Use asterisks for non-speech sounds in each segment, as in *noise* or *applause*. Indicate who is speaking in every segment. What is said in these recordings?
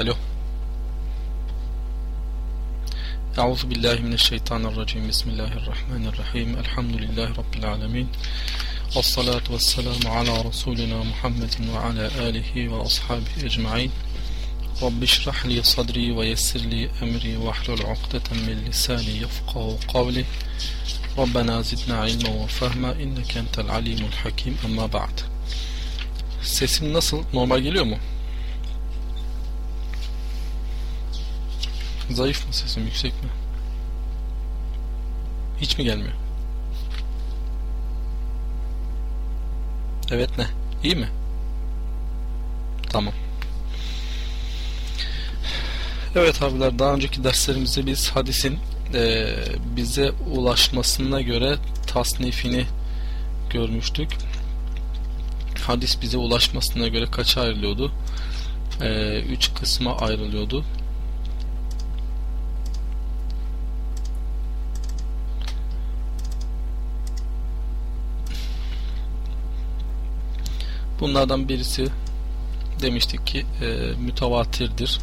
Speaker 1: ألو أعوذ بالله من الشيطان الرجيم. بسم الله الرحمن الرحيم. الحمد لله رب العالمين. والصلاة والسلام على رسولنا محمد وعلى آله وأصحابه أجمعين. رب اشرح لي صدري ويسر لي أمري واحلل عقدة من لساني يفقه قولي. ربنا زدنا علما وفهما. إنك أنت العليم الحكيم. أما بعد. Sesim nasıl? Normal geliyor mu? Zayıf mı sesim yüksek mi? Hiç mi gelmiyor? Evet ne? İyi mi? Tamam. Evet abiler daha önceki derslerimizde biz hadisin e, bize ulaşmasına göre tasnifini görmüştük. Hadis bize ulaşmasına göre kaça ayrılıyordu? E, üç kısma ayrılıyordu. Bunlardan birisi demiştik ki e, mütevatirdir.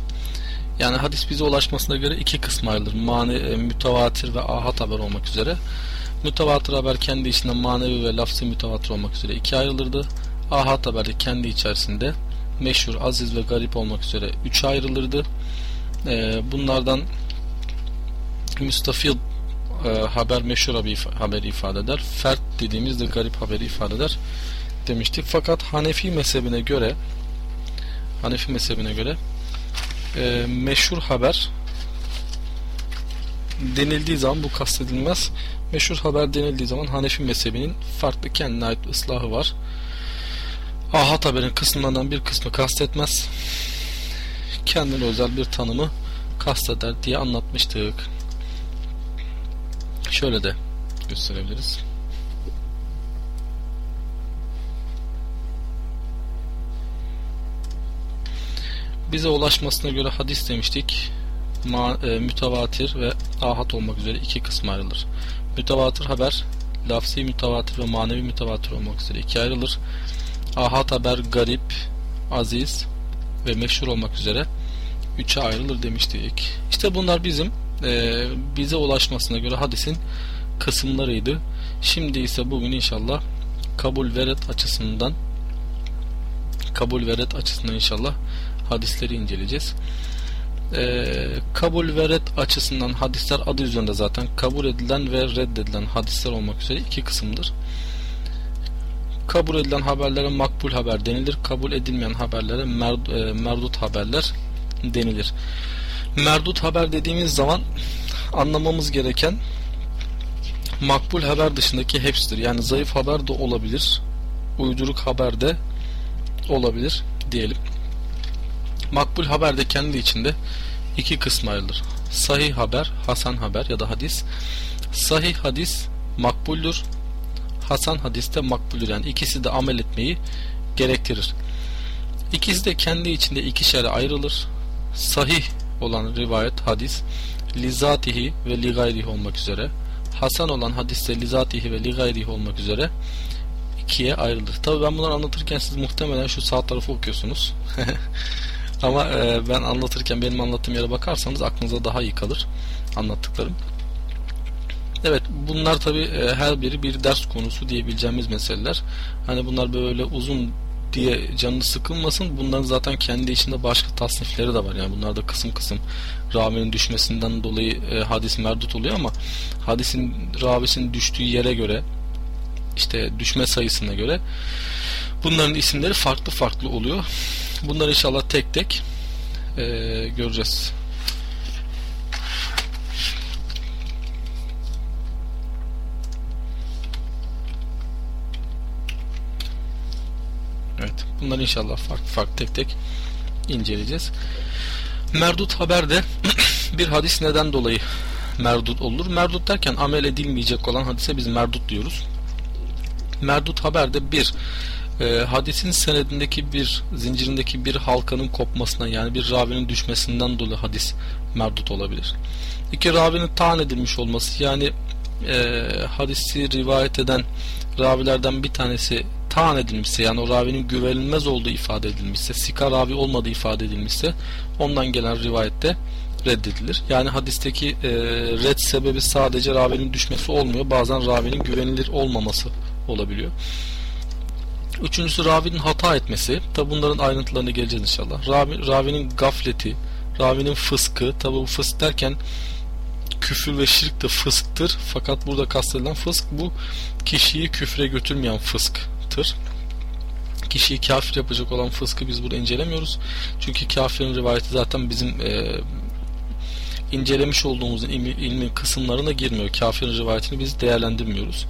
Speaker 1: Yani hadis bize ulaşmasına göre iki kısma ayrılır. Mani, e, mütevatir ve ahad haber olmak üzere. Mütevatir haber kendi içinde manevi ve lafzi mütevatir olmak üzere iki ayrılırdı. Ahad haber de kendi içerisinde meşhur, aziz ve garip olmak üzere üç ayrılırdı. E, bunlardan müstafil e, haber meşhur haber ifade eder. Fert dediğimiz de garip haberi ifade eder demiştik. Fakat Hanefi mezhebine göre Hanefi mezhebine göre e, meşhur haber denildiği zaman bu kastedilmez. Meşhur haber denildiği zaman Hanefi mezhebinin farklı kendine ait ıslahı var. Ahad haberin kısımlarından bir kısmı kastetmez. Kendine özel bir tanımı kasteder diye anlatmıştık. Şöyle de gösterebiliriz. Bize ulaşmasına göre hadis demiştik. Ma, e, mütevatir ve ahat olmak üzere iki kısma ayrılır. Mütevatir haber lafzi mütevatir ve manevi mütevatir olmak üzere iki ayrılır. Ahat haber garip, aziz ve meşhur olmak üzere üçe ayrılır demiştik. İşte bunlar bizim e, bize ulaşmasına göre hadisin kısımlarıydı. Şimdi ise bugün inşallah kabul ve red açısından kabul ve red açısından inşallah hadisleri inceleyeceğiz. Ee, kabul ve red açısından hadisler adı üzerinde zaten kabul edilen ve reddedilen hadisler olmak üzere iki kısımdır. Kabul edilen haberlere makbul haber denilir. Kabul edilmeyen haberlere merd, e, merdut haberler denilir. Merdut haber dediğimiz zaman anlamamız gereken makbul haber dışındaki hepsidir. Yani zayıf haber de olabilir. Uyduruk haber de olabilir diyelim. Makbul haber de kendi içinde iki kısma ayrılır. Sahih haber, hasan haber ya da hadis. Sahih hadis makbuldür. Hasan hadis de makbuldür. Yani ikisi de amel etmeyi gerektirir. İkisi de kendi içinde ikişere ayrılır. Sahih olan rivayet hadis lizatihi ve ligayrihi olmak üzere Hasan olan hadiste lizatihi ve ligayrihi olmak üzere ikiye ayrılır. Tabi ben bunları anlatırken siz muhtemelen şu sağ tarafı okuyorsunuz. *laughs* Ama e, ben anlatırken benim anlattığım yere bakarsanız aklınıza daha iyi kalır anlattıklarım. Evet bunlar tabi e, her biri bir ders konusu diyebileceğimiz meseleler. Hani bunlar böyle uzun diye canını sıkılmasın. Bunların zaten kendi içinde başka tasnifleri de var. Yani bunlar da kısım kısım ravinin düşmesinden dolayı e, hadis merdut oluyor ama hadisin ravisinin düştüğü yere göre işte düşme sayısına göre bunların isimleri farklı farklı oluyor. Bunları inşallah tek tek e, göreceğiz. Evet. Bunları inşallah farklı farklı tek tek inceleyeceğiz. Merdut haberde *clears throat* bir hadis neden dolayı merdut olur? Merdut derken amel edilmeyecek olan hadise biz merdut diyoruz. Merdut haberde bir e, hadisin senedindeki bir zincirindeki bir halkanın kopmasına yani bir ravinin düşmesinden dolayı hadis merdut olabilir. İki ravinin taan edilmiş olması yani e, hadisi rivayet eden ravilerden bir tanesi taan edilmişse yani o ravinin güvenilmez olduğu ifade edilmişse, sika ravi olmadığı ifade edilmişse ondan gelen rivayette reddedilir. Yani hadisteki e, red sebebi sadece ravinin düşmesi olmuyor. Bazen ravinin güvenilir olmaması olabiliyor. Üçüncüsü ravinin hata etmesi. Tabi bunların ayrıntılarına geleceğiz inşallah. Ravi, ravinin gafleti, ravinin fıskı. Tabi bu fısk derken küfür ve şirk de fısktır. Fakat burada kastedilen fısk bu kişiyi küfre götürmeyen fısktır. Kişiyi kafir yapacak olan fıskı biz burada incelemiyoruz. Çünkü kafirin rivayeti zaten bizim e, incelemiş olduğumuz ilmi, ilmin kısımlarına girmiyor. Kafirin rivayetini biz değerlendirmiyoruz.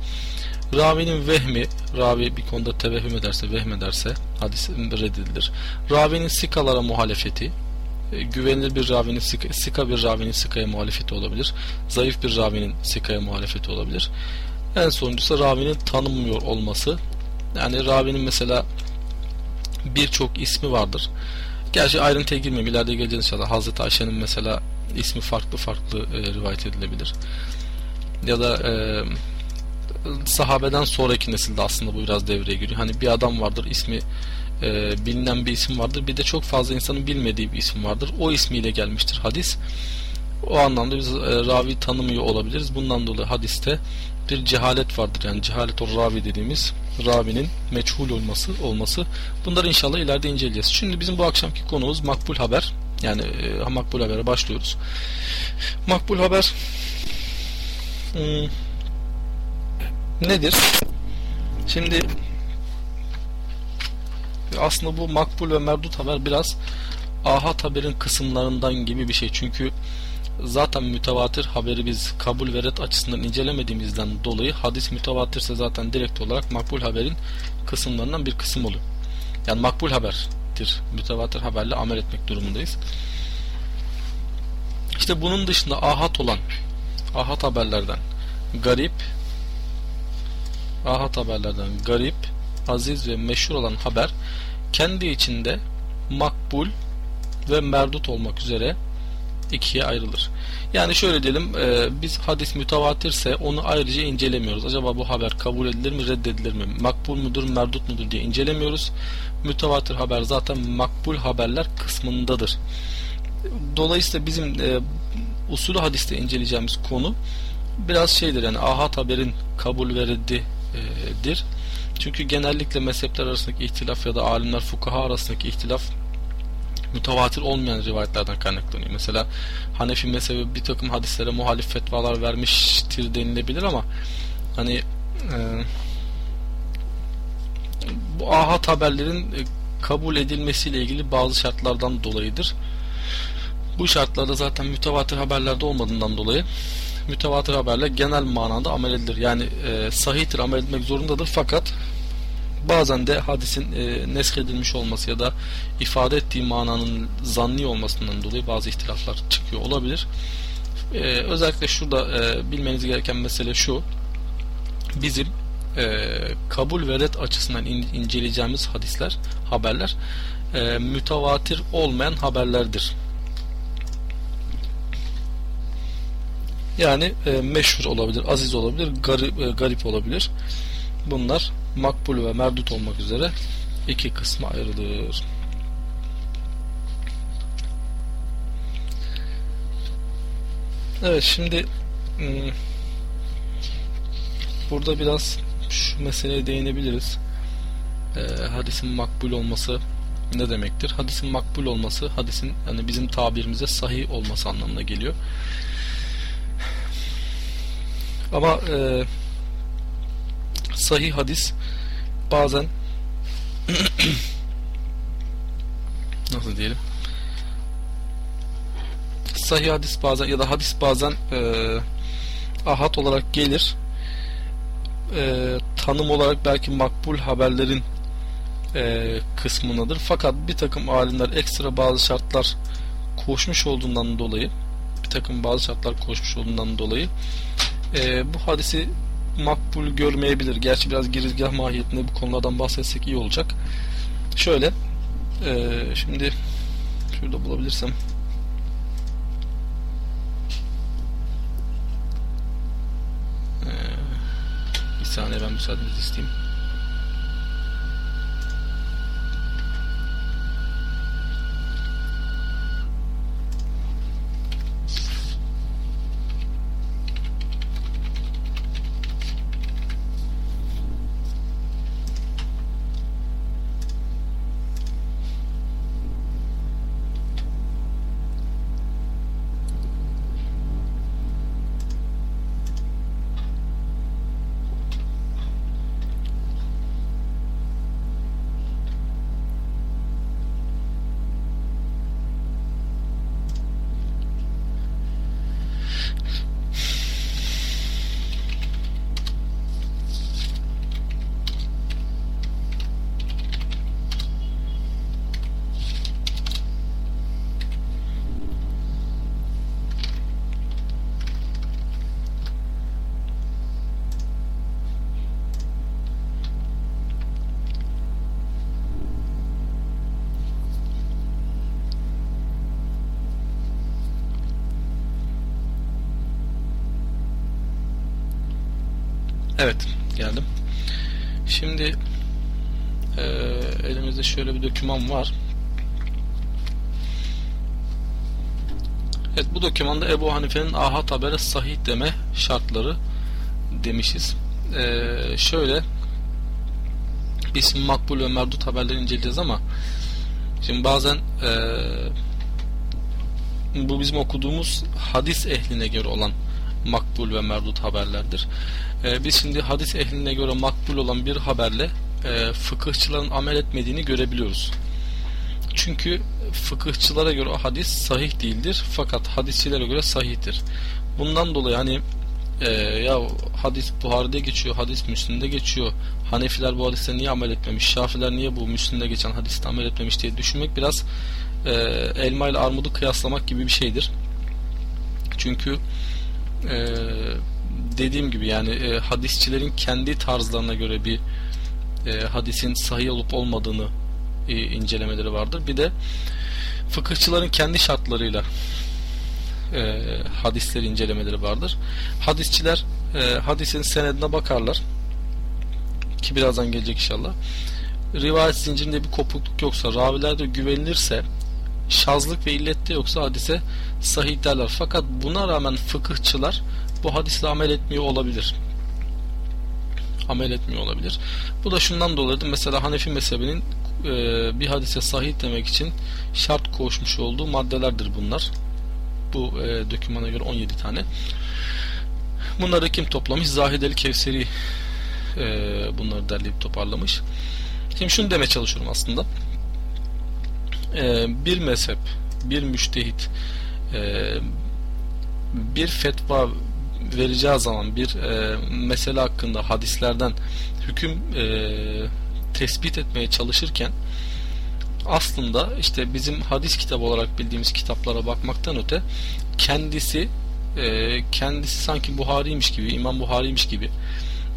Speaker 1: Ravinin vehmi, ravi bir konuda tevehüm ederse, vehmederse hadis reddedilir. Ravinin sikalara muhalefeti, e, güvenilir bir ravinin sika, sika bir ravinin sikaya muhalefeti olabilir. Zayıf bir ravinin sikaya muhalefeti olabilir. En sonuncusu ravinin tanınmıyor olması. Yani ravinin mesela birçok ismi vardır. Gerçi ayrıntıya girmeyeyim. İleride geleceğiz inşallah. Hazreti Ayşe'nin mesela ismi farklı farklı e, rivayet edilebilir. Ya da e, sahabeden sonraki nesilde aslında bu biraz devreye giriyor. Hani bir adam vardır ismi e, bilinen bir isim vardır. Bir de çok fazla insanın bilmediği bir isim vardır. O ismiyle gelmiştir hadis. O anlamda biz e, ravi tanımıyor olabiliriz. Bundan dolayı hadiste bir cehalet vardır. Yani cehalet o ravi dediğimiz ravinin meçhul olması olması. Bunları inşallah ileride inceleyeceğiz. Şimdi bizim bu akşamki konumuz makbul haber. Yani e, makbul habere başlıyoruz. Makbul haber hmm, nedir? Şimdi aslında bu makbul ve merdut haber biraz ahad haberin kısımlarından gibi bir şey. Çünkü zaten mütevatir haberi biz kabul ve red açısından incelemediğimizden dolayı hadis mütevatirse zaten direkt olarak makbul haberin kısımlarından bir kısım oluyor. Yani makbul haberdir. Mütevatir haberle amel etmek durumundayız. İşte bunun dışında ahad olan ahad haberlerden garip ahad haberlerden garip aziz ve meşhur olan haber kendi içinde makbul ve merdut olmak üzere ikiye ayrılır. Yani şöyle diyelim e, biz hadis mütevatirse onu ayrıca incelemiyoruz. Acaba bu haber kabul edilir mi reddedilir mi? Makbul mudur merdut mudur diye incelemiyoruz. Mütevatir haber zaten makbul haberler kısmındadır. Dolayısıyla bizim e, usulü hadiste inceleyeceğimiz konu biraz şeydir yani ahad haberin kabul ve reddidir. Çünkü genellikle mezhepler arasındaki ihtilaf ya da alimler fukaha arasındaki ihtilaf mütevatir olmayan rivayetlerden kaynaklanıyor. Mesela Hanefi mezhebi bir takım hadislere muhalif fetvalar vermiştir denilebilir ama hani e, bu ahad haberlerin e, kabul edilmesiyle ilgili bazı şartlardan dolayıdır. Bu şartlarda zaten mütevatir haberlerde olmadığından dolayı mütevatir haberler genel manada amel edilir. Yani e, sahihtir amel etmek zorundadır fakat bazen de hadisin e, neskedilmiş olması ya da ifade ettiği mananın zanni olmasından dolayı bazı ihtilaflar çıkıyor olabilir. E, özellikle şurada e, bilmeniz gereken mesele şu bizim e, kabul ve red açısından in, inceleyeceğimiz hadisler, haberler e, mütevatir olmayan haberlerdir. Yani e, meşhur olabilir, aziz olabilir, garip, e, garip olabilir. Bunlar makbul ve merdut olmak üzere iki kısma ayrılır. Evet şimdi hmm, burada biraz şu meseleye değinebiliriz. Ee, hadisin makbul olması ne demektir? Hadisin makbul olması, hadisin yani bizim tabirimize sahih olması anlamına geliyor. Ama e, sahih hadis bazen *clears throat* nasıl diyelim? Sahih hadis bazen ya da hadis bazen e, ahad olarak gelir. E, tanım olarak belki makbul haberlerin e, kısmındadır. Fakat bir takım alimler ekstra bazı şartlar koşmuş olduğundan dolayı bir takım bazı şartlar koşmuş olduğundan dolayı e, bu hadisi makbul görmeyebilir. Gerçi biraz girizgah mahiyetinde bu konulardan bahsetsek iyi olacak. Şöyle e, şimdi şurada bulabilirsem e, bir saniye ben müsaadenizi isteyeyim. Evet geldim. Şimdi e, elimizde şöyle bir doküman var. Evet bu dokümanda Ebu Hanife'nin ahad habere sahih deme şartları demişiz. Ee, şöyle biz makbul ve merdut haberleri inceleyeceğiz ama şimdi bazen e, bu bizim okuduğumuz hadis ehline göre olan makbul ve merdut haberlerdir. E, biz şimdi hadis ehline göre makbul olan bir haberle e, fıkıhçıların amel etmediğini görebiliyoruz. Çünkü fıkıhçılara göre hadis sahih değildir fakat hadisçilere göre sahihtir. Bundan dolayı hani e, ya hadis Buhari'de geçiyor, hadis Müslim'de geçiyor. Hanefiler bu hadiste niye amel etmemiş, Şafiler niye bu Müslim'de geçen hadiste amel etmemiş diye düşünmek biraz e, elma ile armudu kıyaslamak gibi bir şeydir. Çünkü e, dediğim gibi yani e, hadisçilerin kendi tarzlarına göre bir e, hadisin sahih olup olmadığını e, incelemeleri vardır. Bir de fıkıhçıların kendi şartlarıyla e, hadisleri incelemeleri vardır. Hadisçiler e, hadisin senedine bakarlar ki birazdan gelecek inşallah. Rivayet zincirinde bir kopukluk yoksa, ravilerde güvenilirse, şazlık ve illette yoksa hadise sahih derler. Fakat buna rağmen fıkıhçılar bu hadisle amel etmiyor olabilir. Amel etmiyor olabilir. Bu da şundan dolayıdır. Mesela Hanefi mezhebinin e, bir hadise sahih demek için şart koşmuş olduğu maddelerdir bunlar. Bu e, dokümana göre 17 tane. Bunları kim toplamış? Zahideli Kevseri e, bunları derleyip toparlamış. Şimdi şunu demeye çalışıyorum aslında. E, bir mezhep, bir müştehit e, bir fetva vereceği zaman bir e, mesele hakkında hadislerden hüküm e, tespit etmeye çalışırken aslında işte bizim hadis kitabı olarak bildiğimiz kitaplara bakmaktan öte kendisi kendisi sanki Buhari'ymiş gibi, İmam Buhari'ymiş gibi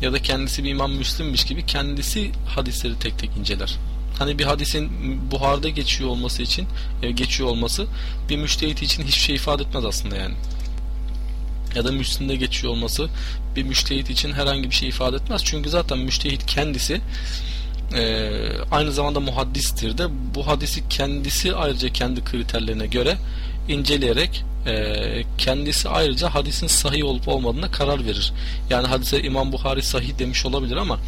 Speaker 1: ya da kendisi bir İmam Müslim'miş gibi kendisi hadisleri tek tek inceler. Hani bir hadisin Buhar'da geçiyor olması için e, geçiyor olması bir müştehit için hiçbir şey ifade etmez aslında yani. Ya da Müslim'de geçiyor olması bir müştehit için herhangi bir şey ifade etmez. Çünkü zaten müştehit kendisi e, aynı zamanda muhaddistir de bu hadisi kendisi ayrıca kendi kriterlerine göre inceleyerek e, kendisi ayrıca hadisin sahih olup olmadığına karar verir. Yani hadise İmam Buhari sahih demiş olabilir ama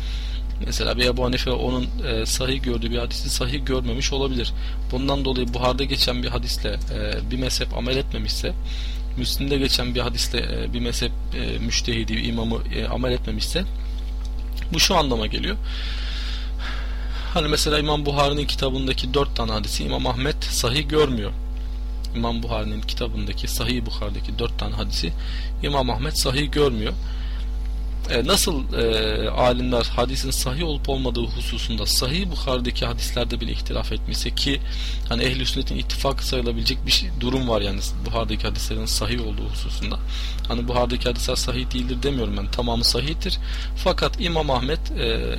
Speaker 1: mesela bir Ebu Hanife onun e, sahih gördüğü bir hadisi sahih görmemiş olabilir. Bundan dolayı Buhar'da geçen bir hadisle e, bir mezhep amel etmemişse Müslim'de geçen bir hadisle e, bir mezhep e, müştehidi, bir imamı e, amel etmemişse bu şu anlama geliyor. Hani mesela İmam Buhari'nin kitabındaki dört tane hadisi İmam Ahmet sahih görmüyor. İmam Buhari'nin kitabındaki Sahih Buhari'deki dört tane hadisi İmam Ahmet sahih görmüyor. E, nasıl e, alimler hadisin sahih olup olmadığı hususunda Sahih Buhari'deki hadislerde bile ihtilaf etmişse ki hani ehl-i sünnetin ittifakı sayılabilecek bir şey, durum var yani Buhari'deki hadislerin sahih olduğu hususunda. Hani Buhari'deki hadisler sahih değildir demiyorum ben tamamı sahihtir. Fakat İmam Ahmet e,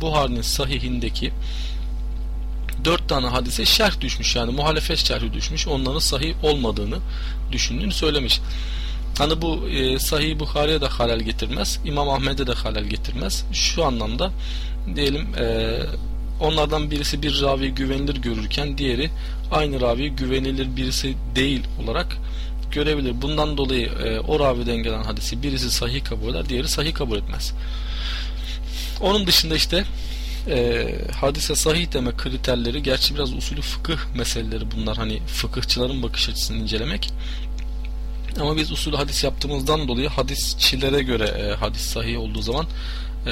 Speaker 1: Buhari'nin sahihindeki dört tane hadise şerh düşmüş yani muhalefet şerhi düşmüş onların sahih olmadığını düşündüğünü söylemiş. Hani bu e, Sahih Bukhari'ye de halel getirmez, İmam Ahmet'e de halel getirmez. Şu anlamda diyelim e, onlardan birisi bir ravi güvenilir görürken diğeri aynı ravi güvenilir birisi değil olarak görebilir. Bundan dolayı e, o raviden gelen hadisi birisi sahih kabul eder, diğeri sahih kabul etmez. Onun dışında işte e, hadise sahih deme kriterleri gerçi biraz usulü fıkıh meseleleri bunlar hani fıkıhçıların bakış açısını incelemek ama biz usul hadis yaptığımızdan dolayı hadisçilere göre e, hadis sahih olduğu zaman e,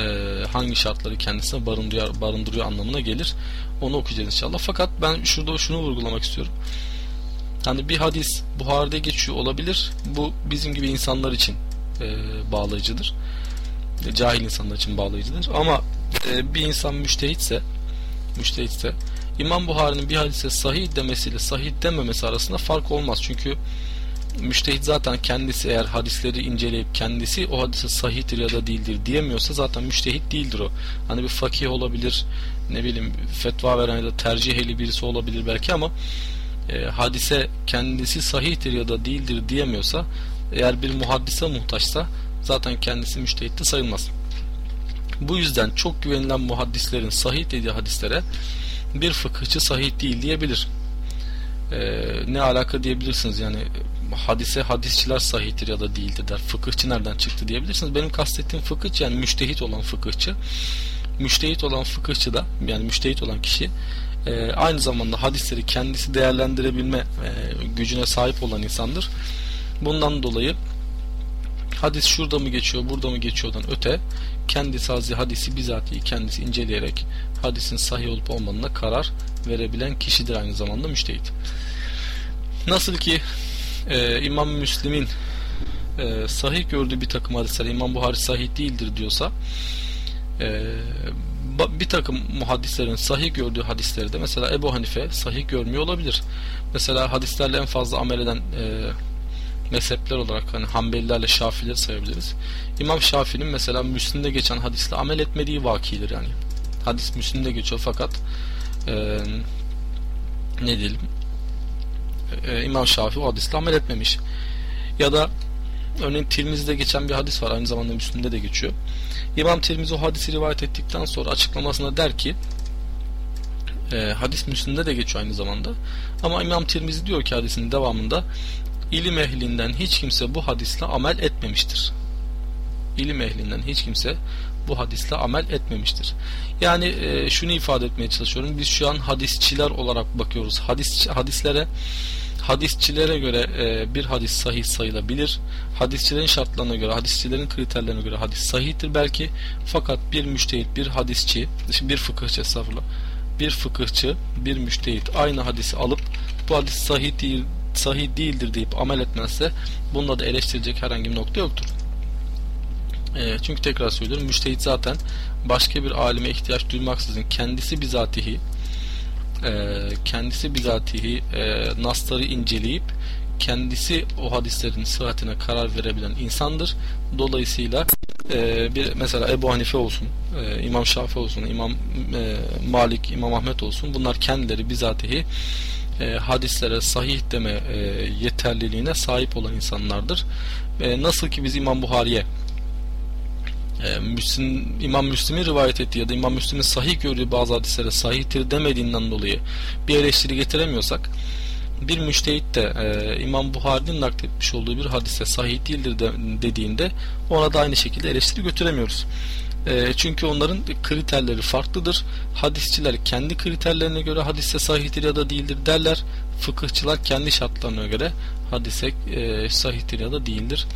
Speaker 1: hangi şartları kendisine barındırıyor, barındırıyor anlamına gelir. Onu okuyacağız inşallah. Fakat ben şurada şunu vurgulamak istiyorum. Hani bir hadis Buhari'de geçiyor olabilir. Bu bizim gibi insanlar için e, bağlayıcıdır. E, cahil insanlar için bağlayıcıdır. Ama e, bir insan müştehitse müştehitse İmam Buhari'nin bir hadise sahih demesiyle sahih dememesi arasında fark olmaz. Çünkü müştehit zaten kendisi eğer hadisleri inceleyip kendisi o hadise sahihtir ya da değildir diyemiyorsa zaten müştehit değildir o. Hani bir fakih olabilir, ne bileyim fetva veren ya da tercih ehli birisi olabilir belki ama e, hadise kendisi sahihtir ya da değildir diyemiyorsa eğer bir muhaddise muhtaçsa zaten kendisi müştehit de sayılmaz. Bu yüzden çok güvenilen muhaddislerin sahih dediği hadislere bir fıkıhçı sahih değil diyebilir. Ee, ne alaka diyebilirsiniz yani hadise hadisçiler sahihtir ya da değildir der. Fıkıhçı nereden çıktı diyebilirsiniz. Benim kastettiğim fıkıhçı yani müştehit olan fıkıhçı. Müştehit olan fıkıhçı da yani müştehit olan kişi e, aynı zamanda hadisleri kendisi değerlendirebilme e, gücüne sahip olan insandır. Bundan dolayı hadis şurada mı geçiyor, burada mı geçiyordan öte kendisi hadisi bizatihi kendisi inceleyerek hadisin sahih olup olmadığına karar verebilen kişidir aynı zamanda müştehit. Nasıl ki e, İmam Müslim'in e, sahih gördüğü bir takım hadisler İmam Buhari sahih değildir diyorsa e, bir takım muhaddislerin sahih gördüğü hadisleri de mesela Ebu Hanife sahih görmüyor olabilir. Mesela hadislerle en fazla amel eden e, mezhepler olarak hani Hanbelilerle Şafileri sayabiliriz. İmam Şafii'nin mesela Müslim'de geçen hadisle amel etmediği vakidir yani. Hadis Müslim'de geçiyor fakat e, ne diyelim e, İmam Şafii o hadisle amel etmemiş. Ya da örneğin Tirmizi'de geçen bir hadis var aynı zamanda Müslim'de de geçiyor. İmam Tirmizi o hadisi rivayet ettikten sonra açıklamasında der ki e, hadis Müslim'de de geçiyor aynı zamanda. Ama İmam Tirmizi diyor ki hadisin devamında ilim ehlinden hiç kimse bu hadisle amel etmemiştir. İlim ehlinden hiç kimse bu hadisle amel etmemiştir. Yani e, şunu ifade etmeye çalışıyorum. Biz şu an hadisçiler olarak bakıyoruz. Hadis hadislere hadisçilere göre e, bir hadis sahih sayılabilir. Hadisçilerin şartlarına göre, hadisçilerin kriterlerine göre hadis sahihtir belki. Fakat bir müştehit, bir hadisçi, bir fıkıhçı estağfurullah, bir fıkıhçı, bir müştehit aynı hadisi alıp bu hadis sahih değil, sahih değildir deyip amel etmezse bunda da eleştirecek herhangi bir nokta yoktur. E, çünkü tekrar söylüyorum müştehit zaten başka bir alime ihtiyaç duymaksızın kendisi bizatihi e, kendisi bizatihi e, nasları inceleyip kendisi o hadislerin sıhhatine karar verebilen insandır. Dolayısıyla e, bir mesela Ebu Hanife olsun, e, İmam Şafi olsun, İmam e, Malik, İmam Ahmet olsun bunlar kendileri bizatihi e, hadislere sahih deme e, yeterliliğine sahip olan insanlardır. E, nasıl ki biz İmam Buhari'ye e, Müslim, İmam Müslim'in rivayet ettiği ya da İmam Müslim'in sahih gördüğü bazı hadislere sahihtir demediğinden dolayı bir eleştiri getiremiyorsak bir müştehit de e, İmam Buhari'nin nakletmiş olduğu bir hadise sahih değildir de, dediğinde ona da aynı şekilde eleştiri götüremiyoruz. E, çünkü onların kriterleri farklıdır. Hadisçiler kendi kriterlerine göre hadise sahihtir ya da değildir derler. Fıkıhçılar kendi şartlarına göre hadise e, sahihtir ya da değildir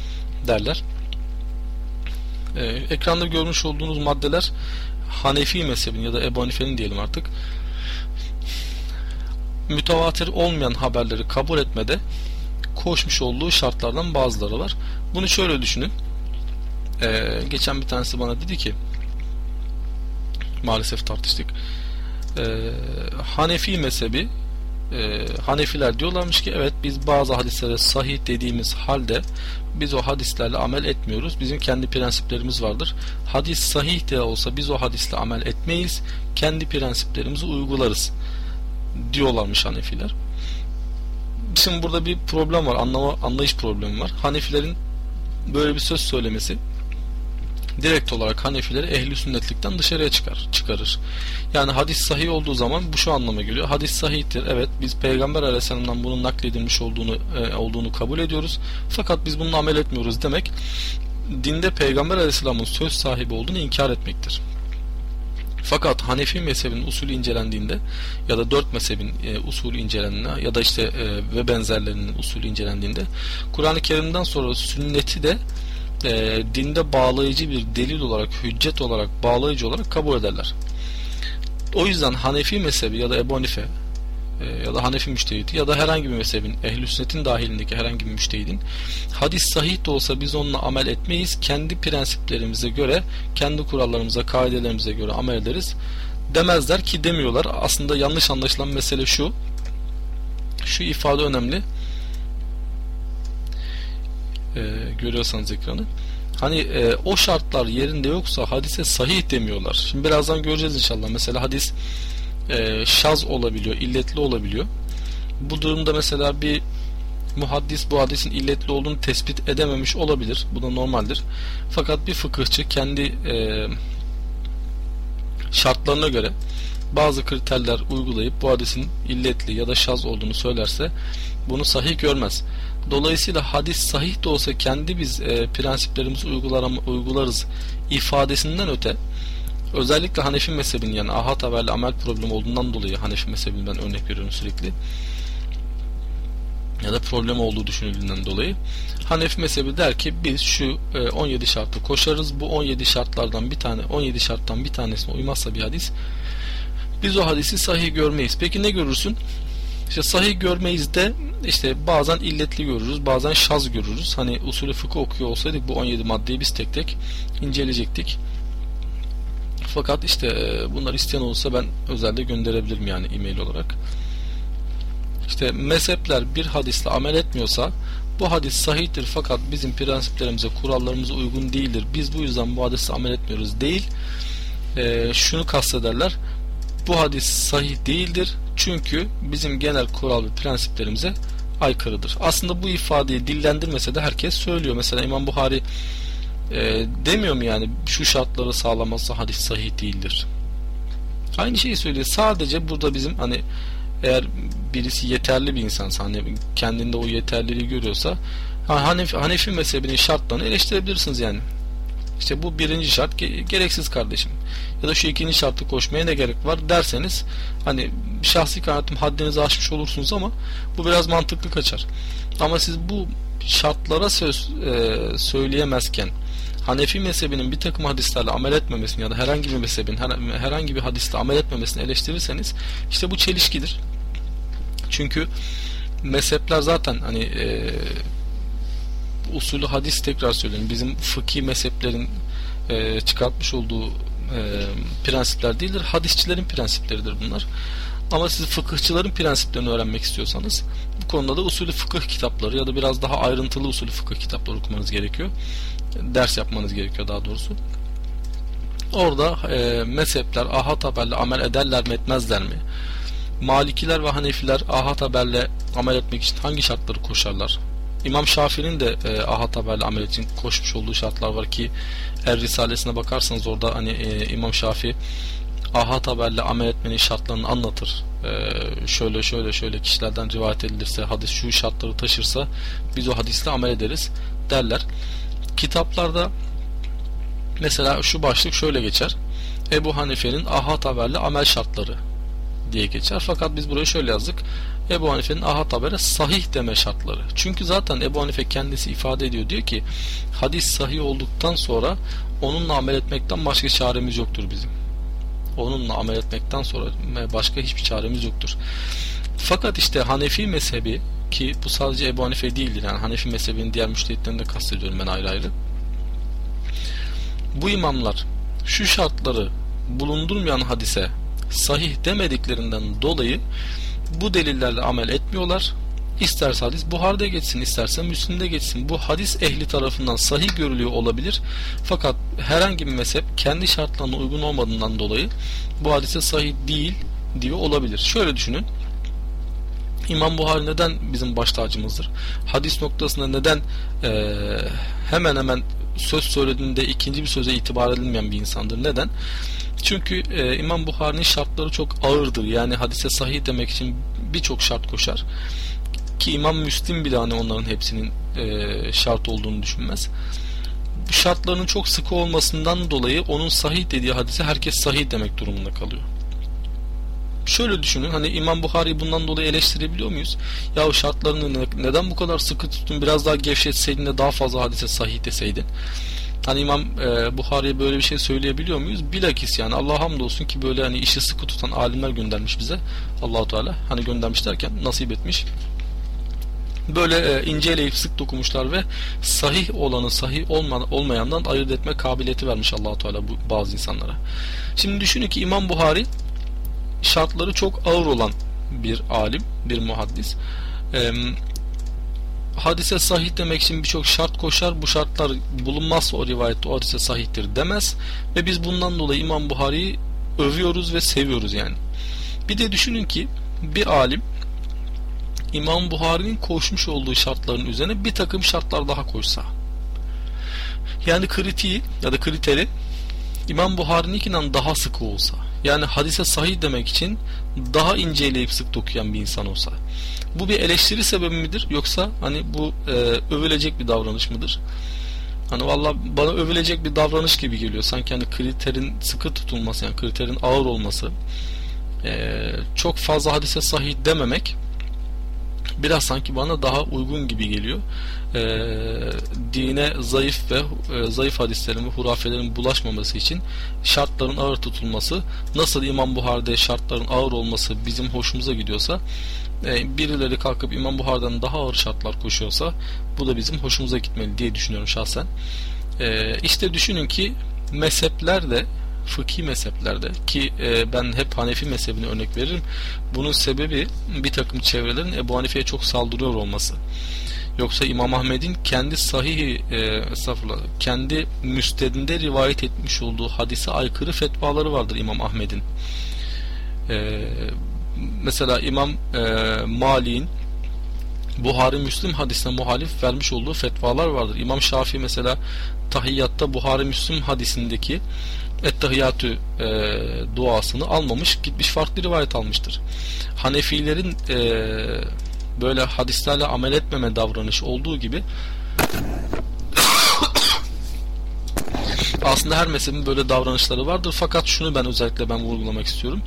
Speaker 1: derler. E, ekranda görmüş olduğunuz maddeler Hanefi mezhebinin ya da Ebu Hanife'nin diyelim artık mütevatir olmayan haberleri kabul etmede koşmuş olduğu şartlardan bazıları var. Bunu şöyle düşünün. Ee, geçen bir tanesi bana dedi ki maalesef tartıştık. Ee, Hanefi mezhebi e, Hanefiler diyorlarmış ki evet biz bazı hadislere sahih dediğimiz halde biz o hadislerle amel etmiyoruz. Bizim kendi prensiplerimiz vardır. Hadis sahih de olsa biz o hadisle amel etmeyiz. Kendi prensiplerimizi uygularız diyorlarmış Hanefiler. Şimdi burada bir problem var. Anlama, anlayış problemi var. Hanefilerin böyle bir söz söylemesi direkt olarak Hanefileri ehli sünnetlikten dışarıya çıkar, çıkarır. Yani hadis sahih olduğu zaman bu şu anlama geliyor. Hadis sahihtir. Evet biz Peygamber Aleyhisselam'dan bunun nakledilmiş olduğunu e, olduğunu kabul ediyoruz. Fakat biz bununla amel etmiyoruz demek dinde Peygamber Aleyhisselam'ın söz sahibi olduğunu inkar etmektir. Fakat Hanefi mezhebinin usulü incelendiğinde ya da dört mezhebin e, usulü incelendiğinde ya da işte e, ve benzerlerinin usulü incelendiğinde Kur'an-ı Kerim'den sonra sünneti de e, dinde bağlayıcı bir delil olarak, hüccet olarak, bağlayıcı olarak kabul ederler. O yüzden Hanefi mezhebi ya da Ebu Hanife e, ya da Hanefi müştehidi ya da herhangi bir mezhebin, ehl sünnetin dahilindeki herhangi bir müştehidin hadis sahih de olsa biz onunla amel etmeyiz. Kendi prensiplerimize göre, kendi kurallarımıza, kaidelerimize göre amel ederiz demezler ki demiyorlar. Aslında yanlış anlaşılan mesele şu. Şu ifade önemli e, görüyorsanız ekranı. Hani e, o şartlar yerinde yoksa hadise sahih demiyorlar. Şimdi birazdan göreceğiz inşallah. Mesela hadis e, şaz olabiliyor, illetli olabiliyor. Bu durumda mesela bir muhaddis bu hadisin illetli olduğunu tespit edememiş olabilir. Bu da normaldir. Fakat bir fıkıhçı kendi e, şartlarına göre bazı kriterler uygulayıp bu hadisin illetli ya da şaz olduğunu söylerse bunu sahih görmez. Dolayısıyla hadis sahih de olsa kendi biz e, prensiplerimizi uygularız ifadesinden öte özellikle Hanefi mezhebinin yani ahad haberli amel problemi olduğundan dolayı Hanefi mezhebinden örnek veriyorum sürekli ya da problem olduğu düşünüldüğünden dolayı Hanefi mezhebi der ki biz şu 17 e, şartı koşarız. Bu 17 şartlardan bir tane 17 şarttan bir tanesine uymazsa bir hadis biz o hadisi sahih görmeyiz. Peki ne görürsün? İşte sahih görmeyiz de işte bazen illetli görürüz, bazen şaz görürüz. Hani usulü fıkıh okuyor olsaydık bu 17 maddeyi biz tek tek inceleyecektik. Fakat işte e, bunlar isteyen olsa ben özelde gönderebilirim yani e-mail olarak. İşte mezhepler bir hadisle amel etmiyorsa bu hadis sahihtir fakat bizim prensiplerimize, kurallarımıza uygun değildir. Biz bu yüzden bu hadisle amel etmiyoruz değil. E, şunu kastederler. Bu hadis sahih değildir. Çünkü bizim genel kural ve prensiplerimize aykırıdır. Aslında bu ifadeyi dillendirmese de herkes söylüyor. Mesela İmam Buhari e, demiyor mu yani şu şartları sağlamazsa hadis sahih değildir. Aynı şeyi söylüyor. Sadece burada bizim hani eğer birisi yeterli bir insansa hani kendinde o yeterliliği görüyorsa Hanefi, Hanefi mezhebinin şartlarını eleştirebilirsiniz yani. İşte bu birinci şart gereksiz kardeşim. Ya da şu ikinci şartı koşmaya ne gerek var derseniz hani şahsi kanaatim haddinizi aşmış olursunuz ama bu biraz mantıklı kaçar. Ama siz bu şartlara söz e, söyleyemezken Hanefi mezhebinin bir takım hadislerle amel etmemesini ya da herhangi bir mezhebin herhangi bir hadiste amel etmemesini eleştirirseniz işte bu çelişkidir. Çünkü mezhepler zaten hani e, usulü hadis tekrar söyleyeyim. Bizim fıkhi mezheplerin e, çıkartmış olduğu prensipler değildir. Hadisçilerin prensipleridir bunlar. Ama siz fıkıhçıların prensiplerini öğrenmek istiyorsanız bu konuda da usulü fıkıh kitapları ya da biraz daha ayrıntılı usulü fıkıh kitapları okumanız gerekiyor. Ders yapmanız gerekiyor daha doğrusu. Orada e, mezhepler ahad haberle amel ederler mi etmezler mi? Malikiler ve Hanefiler ahad haberle amel etmek için hangi şartları koşarlar? İmam Şafii'nin de e, ahad haberle amel için koşmuş olduğu şartlar var ki her risalesine bakarsanız orada hani e, İmam Şafii ahad haberle amel etmenin şartlarını anlatır. Ee, şöyle şöyle şöyle kişilerden rivayet edilirse hadis şu şartları taşırsa biz o hadisle amel ederiz derler. Kitaplarda mesela şu başlık şöyle geçer. Ebu Hanife'nin ahad haberle amel şartları diye geçer. Fakat biz buraya şöyle yazdık. Ebu Hanife'nin ahad habere sahih deme şartları. Çünkü zaten Ebu Hanife kendisi ifade ediyor. Diyor ki hadis sahih olduktan sonra onunla amel etmekten başka çaremiz yoktur bizim. Onunla amel etmekten sonra başka hiçbir çaremiz yoktur. Fakat işte Hanefi mezhebi ki bu sadece Ebu Hanife değildir. Yani Hanefi mezhebinin diğer müştehitlerini de kastediyorum ben ayrı ayrı. Bu imamlar şu şartları bulundurmayan hadise sahih demediklerinden dolayı bu delillerle amel etmiyorlar. İsterse hadis Buhar'da geçsin, isterse Müslim'de geçsin. Bu hadis ehli tarafından sahih görülüyor olabilir. Fakat herhangi bir mezhep kendi şartlarına uygun olmadığından dolayı bu hadise sahih değil diyor olabilir. Şöyle düşünün. İmam Buhari neden bizim baş tacımızdır? Hadis noktasında neden e, hemen hemen söz söylediğinde ikinci bir söze itibar edilmeyen bir insandır? Neden? Çünkü e, İmam Buhari'nin şartları çok ağırdır. Yani hadise sahih demek için birçok şart koşar. Ki İmam Müslim bile hani onların hepsinin e, şart olduğunu düşünmez. Bu şartlarının çok sıkı olmasından dolayı onun sahih dediği hadise herkes sahih demek durumunda kalıyor. Şöyle düşünün hani İmam Buhari bundan dolayı eleştirebiliyor muyuz? Ya şartlarını neden bu kadar sıkı tuttun biraz daha gevşetseydin de daha fazla hadise sahih deseydin. Hani İmam e, Buhari'ye böyle bir şey söyleyebiliyor muyuz? Bilakis yani Allah hamdolsun ki böyle hani işi sıkı tutan alimler göndermiş bize. Allahu Teala hani göndermiş derken nasip etmiş. Böyle e, inceleyip sık dokumuşlar ve sahih olanı sahih olma, olmayandan ayırt etme kabiliyeti vermiş Allahu Teala bu bazı insanlara. Şimdi düşünün ki İmam Buhari şartları çok ağır olan bir alim, bir muhaddis. Eee hadise sahih demek için birçok şart koşar. Bu şartlar bulunmazsa o rivayette o hadise sahihtir demez. Ve biz bundan dolayı İmam Buhari'yi övüyoruz ve seviyoruz yani. Bir de düşünün ki bir alim İmam Buhari'nin koşmuş olduğu şartların üzerine bir takım şartlar daha koysa. Yani kritiği ya da kriteri İmam Buhari'ninkinden daha sıkı olsa yani hadise sahih demek için daha inceleyip sık dokuyan bir insan olsa bu bir eleştiri sebebi midir yoksa hani bu e, övülecek bir davranış mıdır? Hani valla bana övülecek bir davranış gibi geliyor. Sanki hani kriterin sıkı tutulması yani kriterin ağır olması e, çok fazla hadise sahih dememek biraz sanki bana daha uygun gibi geliyor. E, dine zayıf ve e, zayıf hadislerin ve hurafelerin bulaşmaması için şartların ağır tutulması nasıl İmam Buhar'da şartların ağır olması bizim hoşumuza gidiyorsa e, birileri kalkıp İmam Buhar'dan daha ağır şartlar koşuyorsa bu da bizim hoşumuza gitmeli diye düşünüyorum şahsen. E, işte düşünün ki mezheplerde fıkhi mezheplerde ki e, ben hep Hanefi mezhebine örnek veririm. Bunun sebebi bir takım çevrelerin Ebu Hanife'ye çok saldırıyor olması. Yoksa İmam Ahmed'in kendi sahih e, kendi müstedinde rivayet etmiş olduğu hadise aykırı fetvaları vardır İmam Ahmed'in. E, mesela İmam e, Mali'nin Buhari Müslim hadisine muhalif vermiş olduğu fetvalar vardır. İmam Şafii mesela tahiyyatta Buhari Müslim hadisindeki Ettehiyyatü e, duasını almamış gitmiş farklı rivayet almıştır. Hanefilerin e, böyle hadislerle amel etmeme davranışı olduğu gibi *coughs* aslında her mezhebin böyle davranışları vardır fakat şunu ben özellikle ben vurgulamak istiyorum.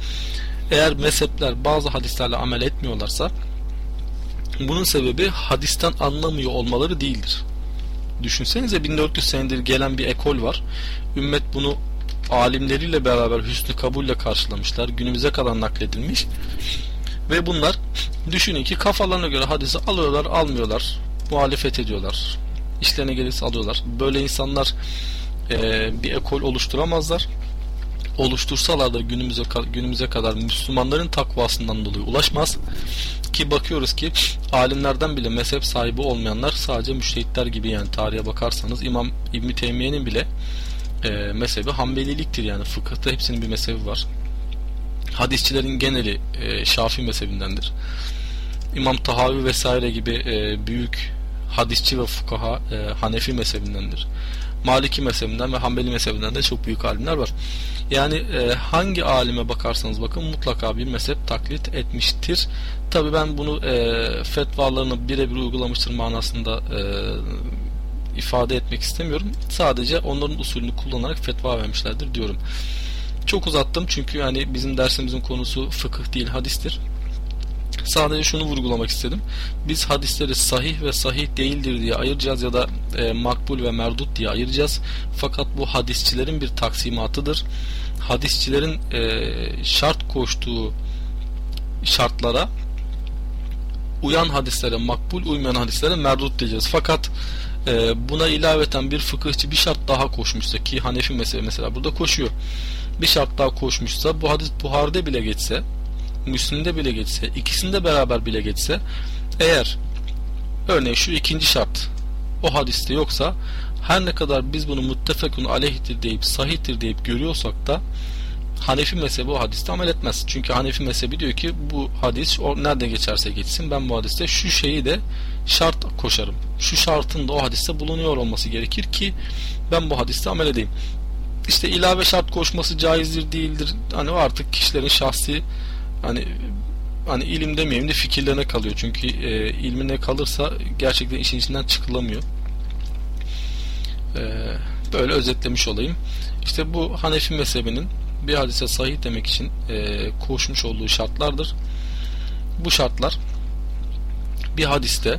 Speaker 1: Eğer mezhepler bazı hadislerle amel etmiyorlarsa bunun sebebi hadisten anlamıyor olmaları değildir. Düşünsenize 1400 senedir gelen bir ekol var. Ümmet bunu alimleriyle beraber hüsnü kabulle karşılamışlar. Günümüze kadar nakledilmiş. Ve bunlar düşünün ki kafalarına göre hadisi alıyorlar, almıyorlar. Muhalefet ediyorlar. İşlerine gelirse alıyorlar. Böyle insanlar e, bir ekol oluşturamazlar. Oluştursalar da günümüze günümüze kadar Müslümanların takvasından dolayı ulaşmaz. Ki bakıyoruz ki alimlerden bile mezhep sahibi olmayanlar sadece müştehitler gibi yani tarihe bakarsanız İmam İbn Teymiye'nin bile e, mezhebi Hanbeliliktir yani fıkıhta hepsinin bir mezhebi var. Hadisçilerin geneli e, Şafii mezhebindendir. İmam Tahavi vesaire gibi e, büyük hadisçi ve fukaha e, Hanefi mezhebindendir. Maliki mezhebinden ve Hanbeli mezhebinden de çok büyük alimler var. Yani e, hangi alime bakarsanız bakın mutlaka bir mezhep taklit etmiştir. Tabi ben bunu e, fetvalarını birebir uygulamıştır manasında e, ifade etmek istemiyorum. Sadece onların usulünü kullanarak fetva vermişlerdir diyorum. Çok uzattım çünkü yani bizim dersimizin konusu fıkıh değil hadistir. Sadece şunu vurgulamak istedim. Biz hadisleri sahih ve sahih değildir diye ayıracağız ya da e, makbul ve merdut diye ayıracağız. Fakat bu hadisçilerin bir taksimatıdır. Hadisçilerin e, şart koştuğu şartlara uyan hadislere makbul uymayan hadislere merdut diyeceğiz. Fakat e, buna ilaveten bir fıkıhçı bir şart daha koşmuşsa ki Hanefi mesela, mesela burada koşuyor. Bir şart daha koşmuşsa bu hadis Buhar'da bile geçse Müslim'de bile geçse ikisinde beraber bile geçse eğer örneğin şu ikinci şart o hadiste yoksa her ne kadar biz bunu muttefekun aleyhtir deyip sahihtir deyip görüyorsak da Hanefi mezhebi o hadiste amel etmez. Çünkü Hanefi mezhebi diyor ki bu hadis o nerede geçerse geçsin ben bu hadiste şu şeyi de şart koşarım. Şu şartın da o hadiste bulunuyor olması gerekir ki ben bu hadiste amel edeyim. İşte ilave şart koşması caizdir değildir. Hani artık kişilerin şahsi hani hani ilim demeyeyim de fikirlerine kalıyor. Çünkü e, ilmine kalırsa gerçekten işin içinden çıkılamıyor. E, böyle özetlemiş olayım. İşte bu Hanefi mezhebinin bir hadise sahih demek için e, koşmuş olduğu şartlardır. Bu şartlar bir hadiste